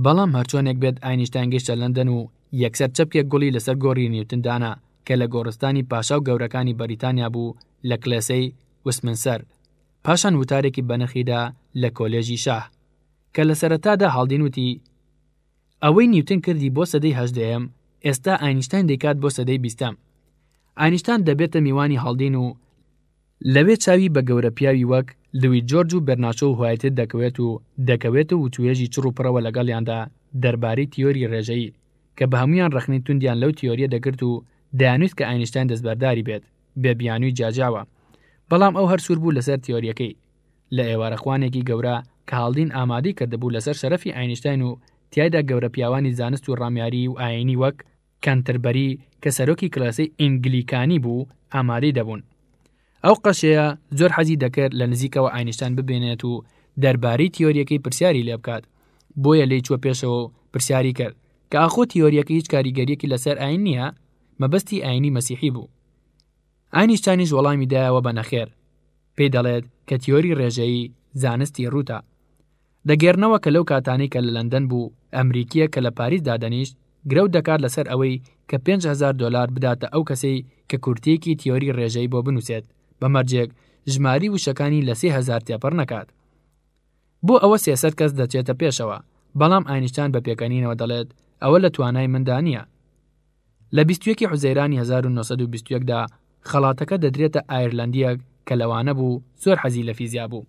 بەڵام هەرچۆنێک بێت ئاینشتاین گەیشتە لەندەن و یەکسەر چەپکێک گوڵی لەسەر گۆڕی نیوتن دانا کە لە گۆڕستانی پاشا و گەورەکانی بەریتانیا بوو لە کلێسەی وسمنسەر، پاشان وتارێکی بەنرخی دا لە کۆلێژی شاه کە لە سەرەتادا هاڵدین وتی ئەوەی نیوتن کردی بۆ سەدەی هەژدەیەم ئێستا ئاینشتاین دەیکات بۆ سەدەی بیستەم. ئاینشتان دەبێتە میوانی هاڵدین و لەوێ چاوی بە گەورە پیاوی وەک، لوی جۆرج و بێرناچۆ و هوایتێت دەکەوێت و دەکەوێت و وتووێژی چڕ و پڕەوە لەگەڵیاندا دەربارەی تیۆری ڕێژەیی، کە بە هەموویان ڕەخنەی توندیان لەو تیۆرییە دەگرت و دەیانویست کە ئاینشتاین دەستبەرداری بێت، بێ بیانووی جیاجیاوە. بەڵام ئەو هەر سوور بوو لەسەر تیۆرییەکەی. لە ئێوارەخوانێکی گەورە کە هاڵدین ئامادەی کردبوو لەسەر شەرەفی ئاینشتاین و تیایدا گەورە پیاوانی زانست و ڕامیاریی و ئایینی وەک، کەنتربەری کە سەرۆکی کلاسەی ئینگلیکانی بوو ئامادەی دەبوون ئەو قەشەیە زۆر حەزی دەکرد لە نزیکەوە ئاینشتان ببێنێت و دەربارەی تیۆریەکەی پرسیاری لێ بکات بۆیە لی چوە پێشەوە پرسیاری کرد کە ئاخۆ تیۆریەکە هیچ کاریگەریەکی لەسەر ئاین نییە مەبەستی ئاینی مەسیحی بوو ئاینیشتانیش وەڵامی دایەوە بە نەخێر پێی دەڵێت کە تیۆری ڕێژەیی زانستی ڕووتە دەگێڕنەوە کە لەو کاتانەی کە لە لەندەن بوو، ئەمریکییەک کە لە پاریس دادەنیشت، گرەو دەکات لەسەر ئەوەی کە پێنج هەزار دۆلار بداتە ئەو کەسەی کە کورتەیەکی تیۆری ڕێژەیی بۆ بنووسێت، بە مەرجێک ژمارەی وشەکانی لە سێ هەزار تێپەڕ نەکات. بۆ ئەوە سێ سەد کەس دەچێتە پێشەوە، بەڵام ئاینشتاین بە پێکەنینەوە دەڵێت، ئەوە لە توانای مندا نییە. لە بیست و یەکی حوزەیرانی هەزار و نۆ سەد و بیست و یەک دا، خەڵاتەکە دەدرێتە ئایرلەندییەک کە لەوانە بوو، زۆر حەزی لە فیزیا بوو.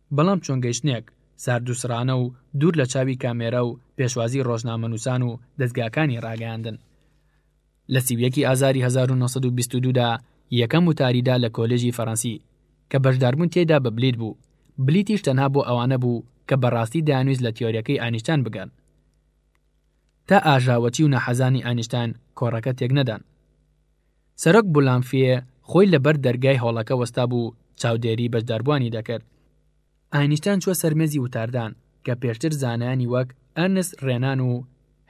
بەڵام چۆن گەیشتنێک ساردوسڕانە و دوور لە چاوی کامێرا و پێشوازی ڕۆژنامەنووسان و دەزگاکانی ڕاگەیاندن. لە سی و یەک ی ئازاری هەزار و نۆ سەد و بیست و دوو دا یەکەم وتاری دا لە کۆلێژی فەرەنسی، کە بەشداربوون تێیدا بە بلیت بوو، بلیتیش تەنها بۆ ئەوانە بوو کە بەڕاستی دەیانویست لە تیۆریەکەی ئاینشتاین بگەن. تا ئاژاوەچی و ناحەزانی ئاینشتاین کۆڕەکە تێک نەدان. سەرۆک بولانفیێ خۆی لەبەر دەرگای هۆڵەکە وەستابوو چاودێری بەشداربووانی دەکرد. ئاینشتاین چووە سەر مێزی وتاردان، کە پێشتر زانایانی وەک ئەرنست رێنان و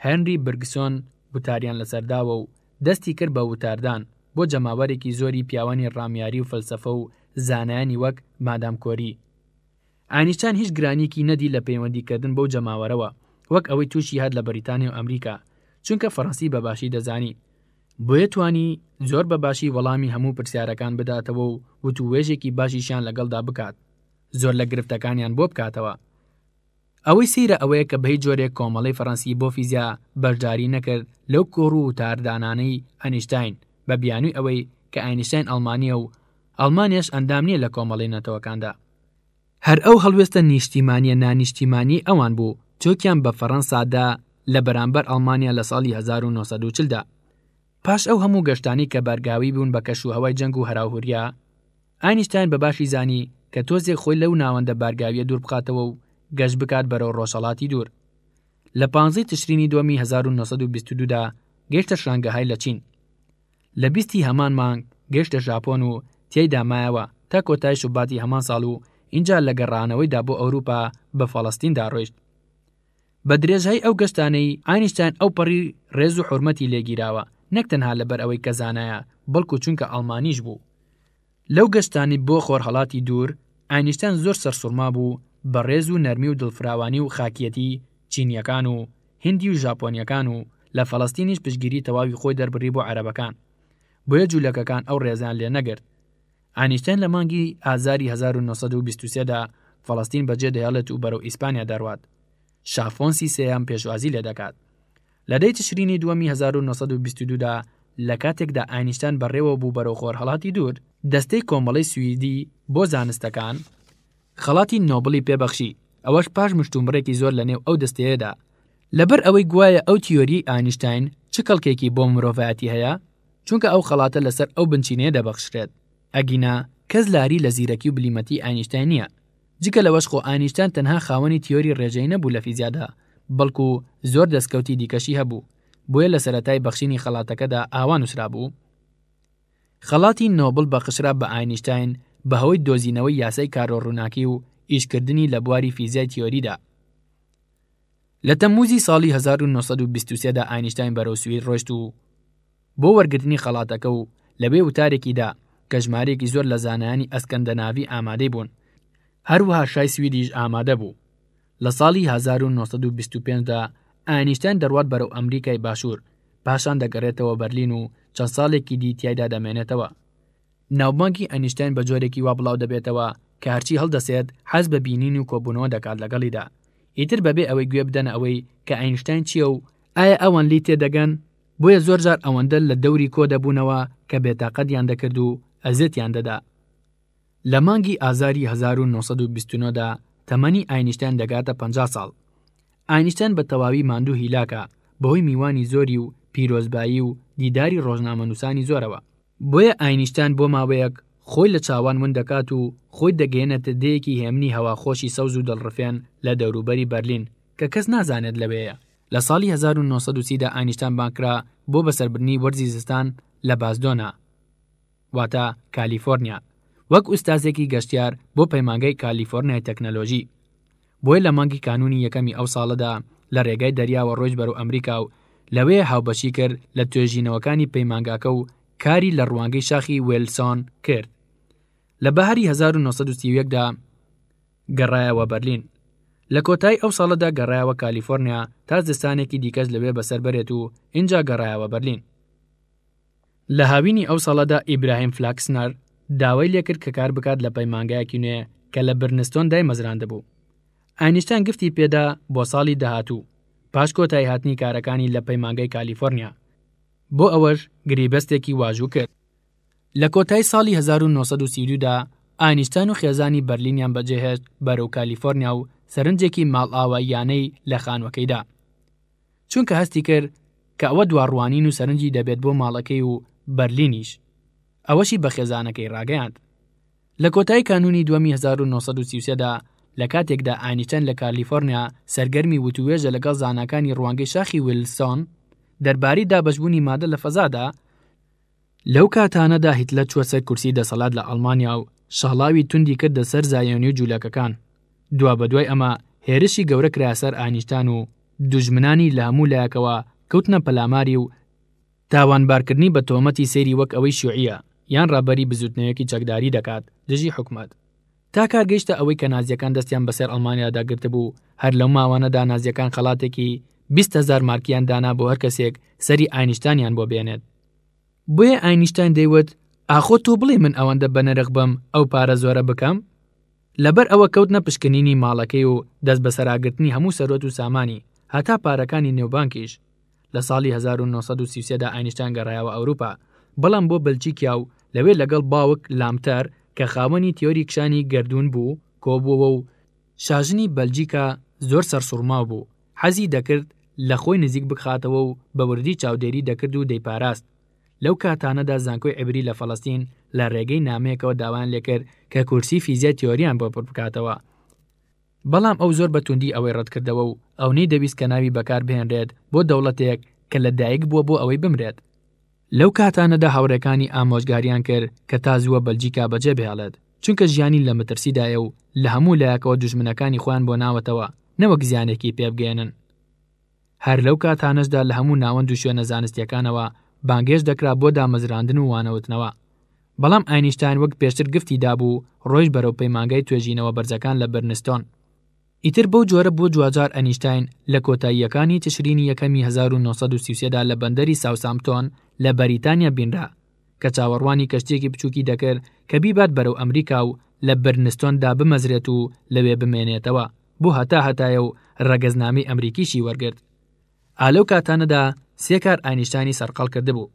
هێنری برگسۆن وتاریان لەسەر داوە و دەستی کرد بە وتاردان بۆ جەماوەرێکی زۆری پیاوانی رامیاری و فەلسەفە و زانایانی وەک مادام کۆری. ئاینشتاین هیچ گرانییەکی نەدی لە پەیوەندیکردن بەو جەماوەرەوە وەک ئەوەی تووشی هات لە بەریتانیا و ئەمریکا، چونکە فەرەنسی بە باشی دەزانی. بۆیە توانی زۆر بە باشی وەڵامی هەموو پرسیارەکان بداتەوە و وتووێژێکی باشیشیان لەگەڵدا بکات زۆر لە گرفتەکانیان بۆ بکاتەوە. ئەوەی سەیرە ئەوەیە کە بەهیچ جۆرێک کۆمەڵەی فەرەنسی بۆ فیزیا بەشداری نەکرد لەو کۆڕ و وتاردانانەی ئەنیشتاین بە بیانووی ئەوەی کە ئاینشتاین ئەڵمانییە و ئەڵمانیاش ئەندام نییە لە کۆمەڵەی نەتەوەکاندا. هەر ئەو هەڵوێستە نیشتیمانیە نانیشتیمانیەی ئەوان بوو چۆکیان بە فەرەنسا دا لە بەرامبەر ئەڵمانیا لە ساڵی هەزار و نۆ سەد و چل دا پاش ئەو هەموو گەشتانەی کە بارگاوی بوون بە کەش و هەوای جەنگ و هەراوهوریا ئاینشتاین بە باشی زانی کە تۆزێک خۆی لەو ناوەندە بارگاویە دوور بخاتەوە و گەشت بکات بەرەو ڕۆژهەڵاتی دوور لە پانزەی تشرینی دووەمی هەزار و نۆ سەد و بیست و دوو دا گەیشتە شانگەهای لە چین لە بیست ی هەمان مانگ گەیشتە ژاپۆن و تیایدا مایەوە تا کۆتای شوباتی هەمان ساڵ و ئینجا لە گەڕانەوەیدا بۆ ئەوروپا بە فەڵەستیندا ڕۆیشت. بە درێژایی ئەو گەشتانەی ئاینشتاین ئەو پەڕی ڕێز و حورمەتی لێگیراوە نەک تەنها لەبەر ئەوەی کە زانایە بەڵکو چونکە ئەڵمانیش بوو. لەو گەشتانەی بۆ خۆرهەڵاتی دوور، ئاینشتاین زۆر سەرسوڕما بوو بە ڕێز و نەرمی و دڵفراوانی و خاکییەتی چینییەکان و هیندی و ژاپۆنییەکان و لە فەلەستینیش پشتگیری تەواوی خۆی دەربڕی بۆ عەرەبەکان، بۆیە جوولەکەکان ئەو ڕێزەیان لێ نەگرت. ئاینشتاین لە مانگی ئازاری هەزار و نۆ سەد و بیست و سێ دا فەلەستین بەجێ دەهێڵێت و بەرەو ئیسپانیا دەڕوات، شا فۆنسی سێیەم پێشوازی لێ دەکات، لە دەی تشرینی دووەمی هەزار و نۆ سەد و بیست و دوو دا لە کاتێکدا ئاینیشتان بەڕێوە بوو بەرەو خۆرهەڵاتی دوور، دەستەی کۆمەڵەی سویدی بۆ زانستەکان خەڵاتی نۆبڵی پێ بەخشی، ئەوەش پاش مشتومڕێکی زۆر لەنێو ئەو دەستەیەدا، لەبەر ئەوەی گوایە ئەو تیۆرییەی ئاینیشتاین چ کەڵکێکی بۆ مرۆڤایەتی هەیە، چونکە ئەو خەڵاتە لەسەر ئەو بنچینەیە دەبەخشرێت، ئەگینا کەس لاری لە زیرەکی و بلیمەتی ئاینیشتاین نییە، جگە لەوەش خۆ ئاینیشتان تەنها خاوەنی تیۆری ڕێژەیی نەبوو لە فیزیادا، بەڵکو زۆر دەستکەوتی دیکەشی هەبوو، بۆیە لە سەرەتای بەخشینی خەڵاتەکەدا ئاوا نووسرابوو، خەڵاتی نۆبڵ بەخشرا بە ئاینیشتاین بەهۆی دۆزینەوەی یاسای کارۆ ڕووناکی و ئیشکردنی لە بواری فیزیای تیۆریدا. لە تەمموزی ساڵی هەزار و نۆ سەد و بیست و سێ دا ئاینیشتاین بەرەو سوید ڕۆشت و، بۆ وەرگرتنی خەڵاتەکە و لەوێ وتارێکی دا کە ژمارەیەکی زۆر لە زانایانی ئەسکەندەناڤی ئامادەی بوون. هەروەها شای سویدیش ئامادە بوو. لە ساڵی هەزار و نۆ سەد و بیست و پێنج دا ئاینیشتاین دەڕوات بەرەو ئەمریکای باشوور، پاشان دەگەرێتەوە بەرلین و چەند ساڵێکی دی تیایدا دەمێنێتەوە. ناوبانگی ئەنیشتاین بە جۆرێکی وا بڵاو دەبێتەوە کە هەرچی هەڵدەسێت حەز بە بینین و کۆبوونەوە دەکات لەگەڵیدا، ئیتر بەبێ ئەوەی گوێ بدەنە ئەوەی کە ئاینشتاین چییە و ئایا ئەوان لێی تێدەگەن؟ بۆیە زۆر جار ئەوەندە لە دەوری کۆ دەبوونەوە کە بێتاقەتیان دەکرد و ئەزێتیان دەدا. لە مانگی ئازاری هەزار و نۆ سەد و بیست و نۆ دا تەمەنی ئاینشتاین دەگاتە پەنجا ساڵ. ئاینشتاین بە تەواوی ماندوو هیلاکە بەهۆی میوانی زۆری و پیرۆزبایی و دیداری ڕۆژنامەنووسانی زۆرەوە. بۆیە ئاینشتاین بۆ ماوەیەک خۆی لە چاوان ون دەکات و خۆی دەگەیەنێتە دێیەکی هێمنی هەواخۆشی سەوز و دڵڕفێن لە دەوروبەری بەرلین کە کەس نازانێت لەوێیە. لە ساڵی هەزار و نۆ سەد و سی دا ئاینشتان بانگکرا بۆ بەسەربردنی وەرزی زستان لە بازدۆنا، واتە کالیفۆرنیا، وەک ئوستازێکی گەشتیار بۆ پەیمانگەی کالیفۆرنیای تەکنەلۆژی. بۆیە لە مانگی کانوونی یەکەمی ئەو ساڵەدا لە رێگای دەریاوە رۆیشت بەرەو ئەمریکا و لەوێ هاوبەشی کرد لە توێژینەوەکانی پەیمانگاکە و کاری لە روانگەی شاخی ویلسۆن کرد. لە بەهاری هەزار و نۆ سەد و سی و یەک دا، گەڕایەوە بەرلین. لە کۆتایی ئەو ساڵەدا گەڕایەوە کالیفۆرنیا تا زستانێکی دیکەش لەوێ بەسەر بەرێت و ئینجا گەڕایەوە بەرلین. لە هاوینی ئەو ساڵەدا ئیبراهیم فلاکسنەر داوای لێکرد کە کار بکات لە پەیمانگایەکی نوێ کە لە برنستۆن دایمەزراندبوو. ئاینشتان گفتی پێدا بۆ ساڵی داهاتوو پاش کۆتایی هاتنی کارەکانی لە پەیمانگای کالیفۆرنیا. بۆ ئەوەش گریبەستێکی واژوو کرد. لە کۆتایی ساڵی هەزار و نۆ سەد و سی و دوو دا ئاینیشتاین و خێزانی بەرلینیان بەجێهێشت بەرەو کالیفۆرنیا و سەرنجێکی ماڵئاواییانەی لە خانووەکەی دا چونکە هەستی کرد کە ئەوە دواڕوانین و سەرنجی دەبێت بۆ ماڵەکەی و بەرلینیش ئەوەشی بە خێزانەکەی ڕاگەیاند لە کۆتایی کانوونی دووەمی هەزار و نۆ سەد و سی و سێ دا لە کاتێکدا ئاینیشتاین لە کالیفۆرنیا سەرگەرمی وتووێژە لەگەڵ زاناکانی ڕوانگەی شاخی ویلسۆن دەربارەی دابەشبوونی مادە لە فەزادا لەو کاتانەدا هیتلەر چووە سەر کورسی دەسەلات لە ئەلمانیا و شەهڵاوی توندی کردە سەر زایۆنی و جولەکەکان. دوا بە دوای ئەمە هێرشی گەورە کرایە سەر ئاینیشتان و دوژمنانی لە هەموو لایەکەوە کەوتنە پەلاماری و تاوانبارکردنی بە تۆمەتی سەیری وەک ئەوەی شیوعیە یان رابەری بزوتنەوەیەکی چەکداری دەکات دژی حکومەت. تا کار گەیشتە ئەوەی کە نازیەکان دەستیان بە سەر ئەلمانیادا گرتبوو، هەر لەو ماوانەدا نازیەکان خەڵاتێکی بیست هەزار مارکیان دانا بۆ هەر کەسێک سەری ئاینیشتانیان بۆ بێنێت. بۆیە ئاینیشتان دەیوت ئاخۆ تۆ بڵێ من ئەوەندە بەنرخ بم ئەو پارە زۆرە بکەم لەبەر ئەوە کەوتنە پشکنینی ماڵەکەی و دەست بەسەراگرتنی هەموو سەرۆت و سامانی هەتا پارەکانی نێوبانکیش لە ساڵی 1930دا ئاینیشتان گەڕایەوە ئەوروپا بەڵام بۆ بەلجیکیا و لەوێ لەگەڵ باوک لامتەر کە خاوەنی تیۆری کشانی گەردوون بوو کۆبووەوە و شاژنی بەلجیکا زۆر سەرسوڕماو بوو حەزی دەکرد لە خۆی نزیک بکخاتەوە و بە وردی چاودێری دەکرد و دەیپاراست. لەو کاتانەدا زانکۆی عیبری لە فەلەستین لە رێگەی نامەیەکەوە داوایان لێکرد کە کورسی فیزیای تیۆرییان بۆ پڕبکاتەوە، بەڵام ئەو زۆر بە توندی ئەوەی رەتکردەوە و ئەو نەیدەویست کە ناوی بەکاربهێنرێت بۆ دەوڵەتێک کە لە دایکبووە بۆ ئەوەی بمرێت. لەو کاتانەدا هاوڕێکانی ئامۆژگاریان کرد کە تا زووە بەلجیکا بەجێ بهێڵێت، چونکە ژیانی لە مەترسیدایە و لە هەموو لایەکەوە دوژمنەکانی خۆیان بۆ ناوەتەوە نەوەک زیانێکی پێ بگەیەنن. هەر لەو کاتانەشدا لە هەموو ناوەند و شوێنە زانستییەکانەوە بانگێشت دەکرا بۆ دامەزراندن و وانەوتنەوە. بەڵام ئاینیشتاین وەک پێشتر گفتی دابوو ڕۆیشت بەرەو پەیمانگای توێژینەوە بەرزەکان لە برنستۆن. ئیتر بەو جۆرە بۆ دواجار ئەنیشتاین لە کۆتاییەکانی تشرینی یەکەمی هەزار و نۆ سەد و سی و سێ دا لە بەندەری ساوسامپتۆن لە بەریتانیا بینرا کە چاوەڕوانی کەشتییەکی بچووکی دەکرد کە بیبات بەرەو ئەمریکا و لە برنستۆن دابمەزرێت و لەوێ بمێنێتەوە بۆ هەتا هەتایە و رەگەزنامەی ئەمریکیشی وەرگرت ئا لەو کاتانەدا سێ کار ئاینشتاینی سەرقاڵ کردبوو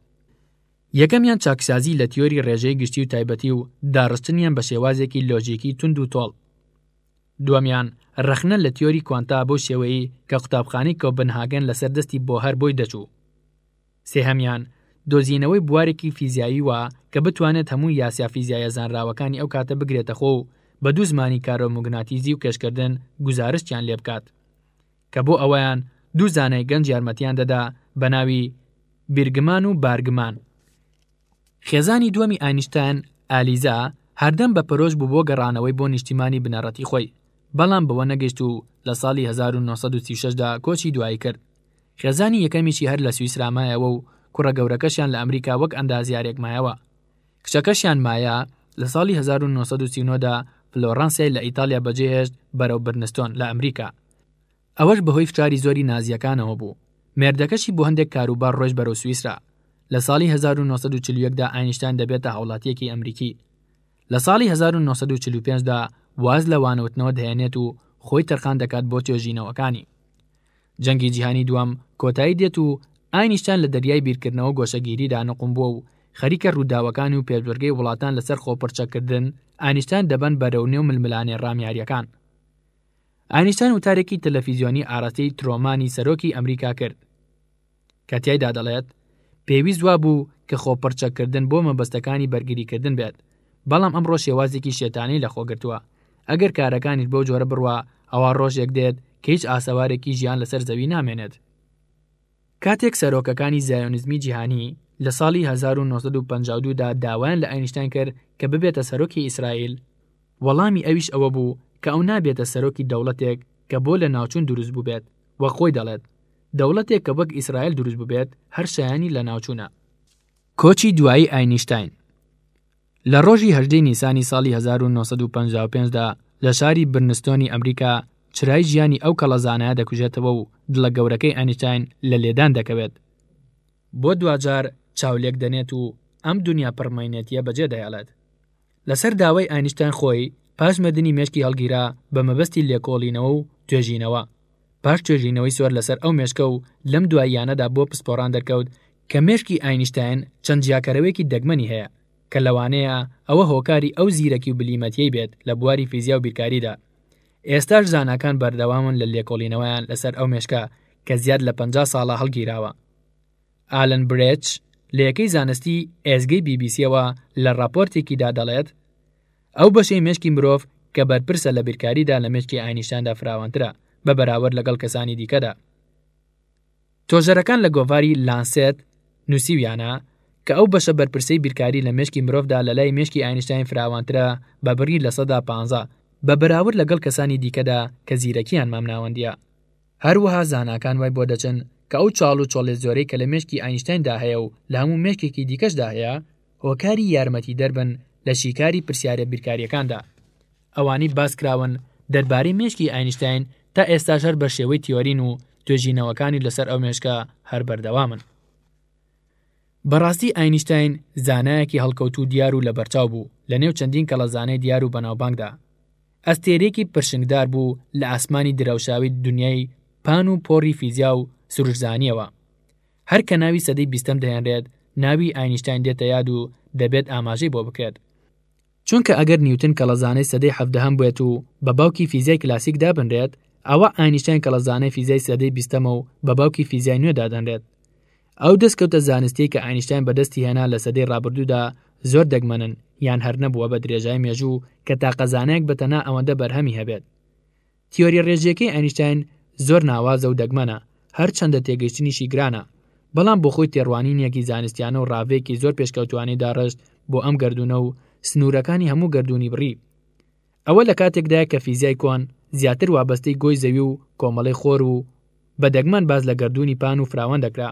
یەکەمیان چاکسازی لە تیۆری ڕێژەی گشتی و تایبەتی و داڕشتنیان بە شێوازێکی لۆژیکی توند و تۆڵ دووەمیان ڕەخنە لە تیۆری کوانتا بەو شێوەیەی کە قوتابخانەی کۆپنهاگن لەسەر دەستی بۆهەر بۆی دەچوو. سێهەمیان دۆزینەوەی بوارێکی فیزیایی وا کە بتوانێت هەموو یاسا فیزیایە زانراوەکانی ئەو کاتە بگرێتە خۆ و بە دوو زمانی کارۆموگناتیزی و کێشکردن گوزارشتیان لێ بکات کە بۆ ئەوەیان دوو زانای گەنج یارمەتیان دەدا بە ناوی بیرگمان و بارگمان. خێزانی دووەمی ئاینشتاین ئالیزا هەردەم بە پەرۆش بوو بۆ گەڕانەوەی بۆ نیشتیمانی بنەڕەتی خۆی بەڵام بەوە نەگەشت و لە ساڵی 1936دا کۆچی دوایی کرد خێزانی یەکەمیشی هەر لە سویسرامایەوە و کوڕە گەورەکەشیان لە ئەمریکا وەک ئەندازیارێک مایەوە کچەکەشیان مایە لە ساڵی 1939دا فلۆڕەنسیای لە ئیتالیا بەجێهێشت بەرەو برنستۆن لە ئەمریکا ئەوەش بەهۆی فشاری زۆری نازییەکانەوە بوو. مێردەکەشی بۆ هەندێک کاروبار ڕۆیشت بەرەو سویسرا. لە ساڵی هەزار و نۆ سەد و چل و یەک دا ئاینشتاین دەبێتە هاوڵاتییەکی ئەمریکی. لە ساڵی هەزار و نۆ سەد و چل و پێنج دا واز لە وانەوتنەوە دەهێنێت و خۆی تەرخان دەکات بۆ توێژینەوەکانی. جەنگی جیهانی دووەم کۆتایی دێت و ئاینشتاین لە دەریای بیرکردنەوە گۆشەگیریدا نوقم بووە و خەریکە ڕووداوەکان و پێشبڕگەی وڵاتان لەسەر خۆپڕچەککردن ئاینشتاین دەبەن بەرەو نێو ململانێ ڕامیارییەکان. ئاینشتاین وتارێکی تەلەفیزیۆنی ئاراستەی ترۆمانی سەرۆکی ئەمریکا کرد کە تیایدا دەڵێت پێویست وا بوو کە خۆپڕچەکردن بۆ مەبەستەکانی بەرگریکردن بێت بەڵام ئەمڕۆ شێوازێکی شێتانەی لەخۆگرتووە ئەگەر کارەکانیش بەو جۆرە بڕوا ئەوا ڕۆژێک دێت کە هیچ ئاسەوارێکی ژیان لەسەر زەوی نامێنێت کاتێک سەرۆکەکانی زایۆنیزمی جیهانی لە ساڵی هەزار و نۆ سەد و پەنجا و دوو دا داوایان لە ئەینشتاین کرد کە ببێتە سەرۆکی ئیسرائیل، وەڵامی ئەویش ئەوە بوو کە ئەو نابێتە سەرۆکی دەوڵەتێک کە بۆ لەناوچوون دروست بووبێت، وەک خۆی دەڵێت، دەوڵەتێک کە وەک ئیسرائیل دروست بووبێت هەر شایانی لەناوچوونە. کۆچی دوایی ئاینشتاین. لە ڕۆژی هەژدەی نیسانی ساڵی 1955 دا لە شاری برنستۆنی ئەمریکا چرای ژیانی ئەو کەڵە زانایە دەکوژێتەوە و دڵە گەورەکەی ئەنیشتاین لە لێدان دەکەوێت بۆ دواجار چاو لێک دەنێت و ئەم دونیا پڕ مەینەتیە بەجێ دەهێڵێت. لەسەر داوای ئەنیشتاین خۆی پاش مردنی مێشکی هەڵگیرا بە مەبەستی لێکۆڵینەوە و توێژینەوە. پاش توێژینەوەی زۆر لەسەر ئەو مێشکە و لەم دواییانەدا بۆ پسپۆڕان دەرکەوت کە مێشکی ئاینشتاین چەند جیاکەرەوەیەکی دەگمەنی هەیە کە لەوانەیە ئەوە هۆکاری ئەو زیرەکی و بلیمەتیەی بێت لە بواری فیزیا و بیرکاریدا. ئێستاش زاناکان بەردەوامن لە لێکۆڵینەوەیان لەسەر ئەو مێشکە کە زیاد لە پەنجا ساڵە هەڵگیراوە. ئالن برێچ لە یەکەی زانستی ئێزگەی بی بی سیەوە لە ڕاپۆرتێکیدا دەڵێت، ئەو بەشەی مێشکی مرۆڤ کە بەرپرسە لە بیرکاریدا لە مێشکی ئاینیشتایندا فراوانترە بە بەراورد لەگەڵ کەسانی دیکەدا. توێژەرەکان لە گۆڤاری لانسێت نووسیویانە کە ئەو بەشە بەرپرسەی بیرکاری لە مێشکی مرۆڤدا لە لای مێشکی ئاینیشتاین فراوانترە بە بڕی لە سەدا پانزە بە بەراورد لەگەڵ کەسانی دیکەدا کە زیرەکیان مامناوەندییە. هەروەها زاناکان وای بۆ دەچن کە ئەو چاڵ و چۆڵێ زۆرەی کە لە مێشکی ئاینیشتایندا هەیە و لە هەموو مێشکێکی دیکەشدا هەیە، هۆکاری یارمەتیدەربن لە شیکاری پرسیارە بیرکارییەکاندا. ئەوانەی باسکراون دەربارەی مێشکی ئاینشتاین تا ئێستاش هەر بە شێوەی تیۆرین و توێژینەوەکانی لەسەر ئەو مێشکە هەر بەردەوامن. بەڕاستی ئاینشتاین زانایەکی هەڵکەوتوو دیار و لەبەرچاو بوو لە نێو چەندین کەڵەزانەی دیار و بەناوبانگدا. ئەستێرەیەکی پرشنگدار بوو لە ئاسمانی درەوشاوی دنیای پان و پۆڕی فیزیا و سروشتزانییەوە. هەر کە ناوی سەدەی بیستەم دەهێنرێت ناوی ئاینشتاین دێتە یاد و دەبێت ئاماژەی بۆ بکرێت چونکە ئەگەر نیوتن کەڵەزانەی سەدەی حەڤدەهەم بێت و بە باوکی فیزیای کلاسیک دابنرێت ئەوە ئاینشتاین کەڵەزانەی فیزیای سەدەی بیستەمە و بە باوکی فیزیای نوێ دادەنرێت ئەو دەستکەوتە زانستی کە ئاینشتاین بەدەستی هێنا لە سەدەی ڕابردوودا زۆر دەگمەنن یان هەر نەبووە بە درێژای مێژوو کە تاقەزانەیەک بە تەنها ئەوەندە بەرهەمی هەبێت تیۆری ڕێژیەکەی ئەنیشتاین زۆر ناوازە و دەگمەنە، هەرچەندە تێگەیشتنیشی گرانە، بەڵام بۆ خۆی تێڕوانینێکی زانستیانە و ڕاڤەیەکی زۆر پێشکەوتووانەی داڕشت بۆ ئەم گەردوونە و سنوورەکانی هەموو گەردوونی بڕی. ئەوە لە کاتێکدایە کە فیزیای کۆن زیاتر وابەستەی گۆی زەوی و کۆمەڵەی خۆر و بە دەگمەن باس لە گەردوونی پان و فراوان دەکرا.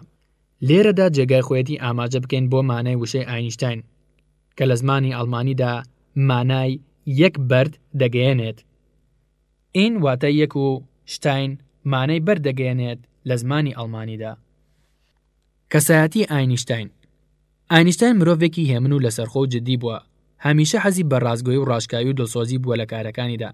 لێرەدا جێگای خۆیەتی ئاماژە بکەین بۆ مانای وشەی ئاینشتاین کە لە زمانی ئەڵمانیدا مانای یەک بەرد دەگەیەنێت. ئین واتە یەک و شتاین مانای بەر دەگەیەنێت لە زمانی ئەڵمانیدا. کەسایەتی ئاینیشتاین ئاینیشتاین مرۆڤێکی هێمن و لەسەرخۆ و جددی بووە، هەمیشە حەزی بە ڕاستگۆی و ڕاشکاوی و دڵسۆزی بووە لە کارەکانیدا،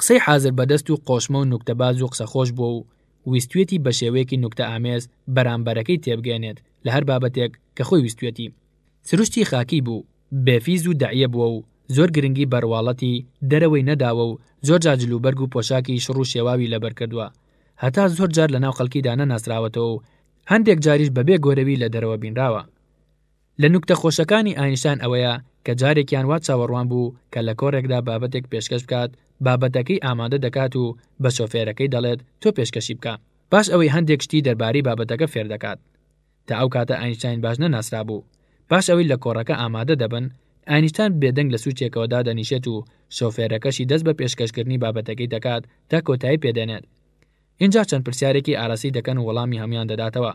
قسەی حازربەدەست و قۆشمە و نوکتەباز و قسەخۆش بووە و ویستویەتی بە شێوەیەکی نوکتەئامێز بەرامبەرەکەی تێبگەیەنێت لە هەر بابەتێک کە خۆی ویستویەتی. سروشتی خاکی بوو، بێ فیز و دەعیە بووە و زۆر گرنگی بە ڕواڵەتی دەرەوەی نەداوە و زۆر جار جلوبەرگ و پۆشاکی شڕ و شێواوی لەبەر کردووە، هەتا زۆر جار لەناو خەڵکیدا نەناسراوەتەوە و هەندێک جاریش بەبێ گۆرەوی لە دەرەوە بینراوە. لە نوکتە خۆشەکانی ئاینشتاین ئەوەیە کە جارێکیان وا چاوەڕوان بوو کە لە کۆڕێکدا بابەتێک پێشکەش بکات، بابەتەکەی ئامادە دەکات و بە شۆفێرەکەی دەڵێت تۆ پێشکەشی بکە، پاش ئەوەی هەندێک شتی دەربارەی بابەتەکە فێر دەکات، تا ئەو کاتە ئاینشتاین باش نەناسرابوو. پاش ئەوەی لە کۆڕەکە ئامادە دەبن، ئاینشتاین بێدەنگ لە سوچێکەوە دادەنیشێت و شۆفێرەکەشی دەست بە پێشکەشکردنی بابەتەکەی دەکات تا کۆتایی پێدێنێت. ئینجا چەند پرسیارێکی ئاراستەی دەکەن و وەڵامی هەموویان دەداتەوە.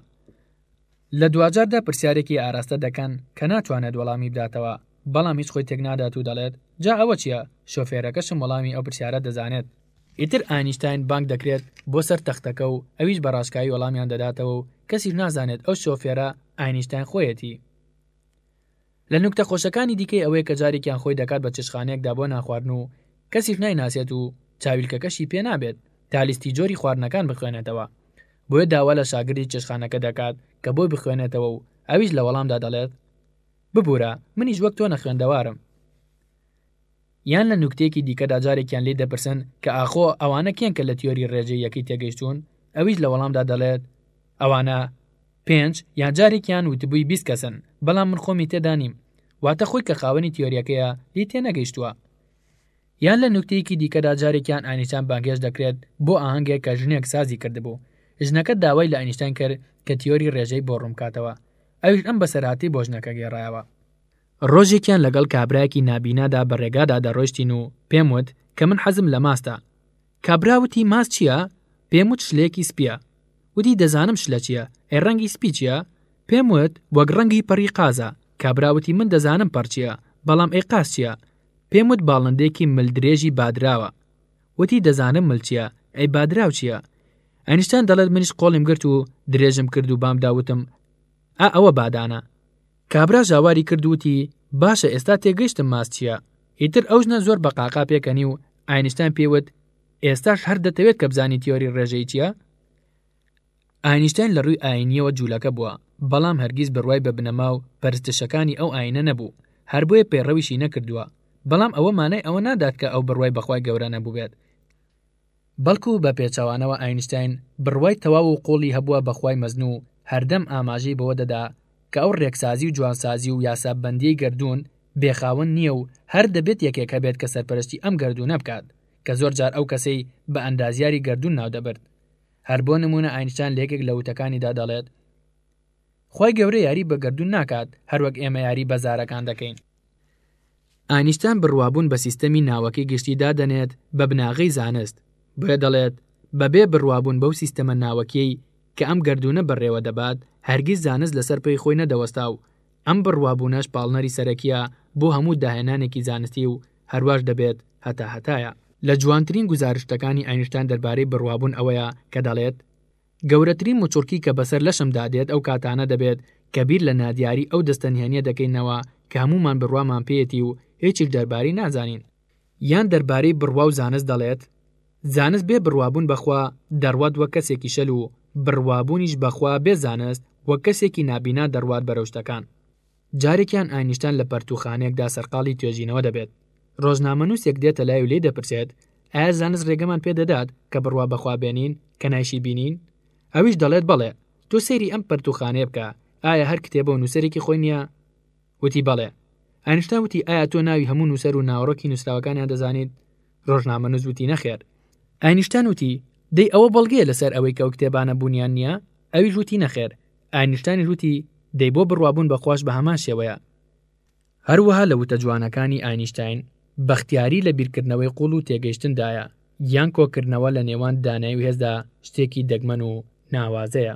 لە دواجاردا پرسیارێکی ئاراستە دەکەن کە ناتوانێت وەڵامی بداتەوە، بەڵام هیچ خۆی تێکنادات و دەڵێت، جا ئەوە چییە؟ شۆفێرەکەشم وەڵامی ئەو پرسیارە دەزانێت. ئیتر ئاینشتاین بانگ دەکرێت بۆ سەر تەختەکە و ئەویش بە ڕاشکاوی وەڵامیان دەداتەوە و کەسیش نازانێت ئەو شۆفێرە ئاینشتاین خۆیەتی. لە نوکتە خۆشەکانی دیکەی ئەوەیە کە جارێکیان خۆی دەکات بە چێشتخانەیەکدا بۆ نانخواردن و کەسیش نایناسێت و چاویلکەکەشی پێ نابێت تا لیستی جۆری خواردنەکان بخوێنێتەوە بۆیە داوا لە شاگردی چێشتخانەکە دەکات کە بۆی بخوێنێتەوە و ئەویش لە وەڵامدا دەڵێت ببورە منیش وەک تۆ نەخوێندەوارم. یان لە نوکتەیەکی دیکەدا جارێکیان لێی دەپرسن کە ئاخۆ ئەوانە کێن کە لە تیۆری ڕێژەییەکەی تێگەیشتوون؟ ئەویش لە وەڵامدا دەڵێت ئەوانە پێنج یان جارێکیان وتبووی بیست کەسن بەڵام من خۆمی تێدا نیم، واتە خۆی کە خاوەنی تیۆریەکەیە لێی تێنەگەیشتووە. یان لە نوکتەیەکی دیکەدا جارێکیان ئاینیشتاین بانگهێشت دەکرێت بۆ ئاهەنگێک کە ژنێک سازی کردبوو، ژنەکە داوای لە ئاینیشتاین کرد کە تیۆری ڕێژەیی بۆ ڕوونبکاتەوە، ئەویش ئەم بەسەرهاتەی بۆ ژنەکە گێڕایەوە. ڕۆژێکیان لەگەڵ کابرایەکی نابینادا بە ڕێگادا دەڕۆیشتین و پێم وت کە من حەزم لە ماستە. کابرا وتی ماست چییە؟ پێم وت شلەیەکی سپییە. وتی دەزانم شلە چییە، ئەی ڕەنگی سپی چییە؟ پێم وت وەک ڕەنگی پەڕی قازە. کابرا وتی من دەزانم پەڕ چییە، بەڵام ئەی قاز چییە؟ پێم وت باڵندەیەکی مل درێژی بادراوە. وتی دەزانم مل چییە، ئەی بادراو چییە؟ ئەنیشتان دەڵێت منیش قۆڵیم گرت و درێژم کرد و بامدا وتم ئا ئەوە بادانە. کابرا ژاواری کرد و وتی، باشە ئێستا تێگەیشتم ماست چییە. ئیتر ئەو ژنە زۆر بە قاقا پێکەنی و ئاینشتاین پێی وت، ئێستاش هەر دەتەوێت کە بزانی تیۆری ڕێژەیی چییە؟ ئاینشتاین لە ڕووی ئایینییەوە جوولەکە بووە، بەڵام هەرگیز بڕوای بە بنەما و پەرستشەکانی ئەو ئایینە نەبوو، هەر بۆیە پەیڕەویشی نەکردووە. بەڵام ئەوە مانای ئەوە نادات کە ئەو بڕوای بە خوای گەورە نەبووبێت. بەڵکو بە پێچەوانەوە ئاینشتاین بڕوای تەواو و قووڵی هەبووە بە خوای مەزن و هەردەم ئاماژەی بەوە دەدا کە ئەو ڕێکسازی و جوانسازی و یاسابندیەی گەردوون بێ خاوەن نییە و هەر دەبێت یەکێک هەبێت کە سەرپەرشتی ئەم گەردوونە بکات کە زۆر جار ئەو کەسەی بە ئەندازیاری گەردوون ناو دەبرد هەر بۆ نموونە ئاینشتاین لە یەکێک لە وتەکانیدا دەڵێت خوای گەورە یاری بە گەردوون ناکات هەروەک ئێمە یاری بە زارەکان دەکەین. ئاینیشتان بڕوابوون بە سیستەمی ناوەکەی گشتی دادەنێت بە بناغەی زانست، بۆیە دەڵێت، بەبێ بڕوابوون بەو سیستەمە ناوەکیەی کە ئەم گەردوونە بەڕێوە دەبات، هەرگیز زانست لەسەر پێی خۆی نەدەوەستا و ئەم بڕوابوونەش پاڵنەری سەرەکیە بۆ هەموو داهێنانێکی زانستی و هەرواش دەبێت هەتا هەتایە. لە جوانترین گوزارشتەکانی ئاینشتان دەربارەی بڕوابوون ئەوەیە کە دەڵێت، گەورەترین مچڕکی کە بەسەر لەشمدا دێت ئەو کاتانە دەبێت کە بیر لە نادیاری ئەو دەستە نهێنیە دەکەینەوە کە هەموومان بروامان پێیەتی و هیچیش دەربارەی نازانین. یان دەربارەی بروا و زانست دەڵێت، زانست بێ بروابوون بە خوا دەڕوات وەک کەسێکی شەل و بروابوونیش بە خوا بێ زانست وەک کەسێکی نابینا دەڕوات بەرەو شتەکان. جارێکیان ئاینشتاین لە پەرتووخانەیەکدا سەرقاڵی توێژینەوە دەبێت. ڕۆژنامەنووسێک دێتە لای و لێی دەپرسێت، ئایا زانست ڕێگەمان پێ دەدات کە بڕوا بە خوا بێنین، کە نایشی بینین؟ ئەویش دەڵێت، بەڵێ، تۆ سەیری ئەم پەرتووخانەیە بکە، ئایا هەر کتێبە و نووسەرێکی خۆی نییە؟ وتی، بەڵێ. ئاینشتاین وتی، ئایا تۆ ناوی هەموو نووسەر و ناوەڕۆکی نووسراوەکانیان دەزانیت؟ ڕۆژنامەنووس وتی، نەخێر. ئاینشتاین وتی، دەی ئەوە بەڵگەیە لەسەر ئەوەی کە ئەو کتێبانە بوونیان نییە؟ ئەویش وتی، نەخێر. ئاینشتاینیش وتی، دەی بۆ بڕوابوون بە خواش بە هەمان شێوەیە؟ هەروەها لە وتە جوانەکانی ئاینشتاین، بەختیاری لە بیرکردنەوەی قووڵ و تێگەیشتندایە، یان کۆکردنەوە لە نێوان دانایی و هێزدا شتێکی دەگمەن و ناوازەیە.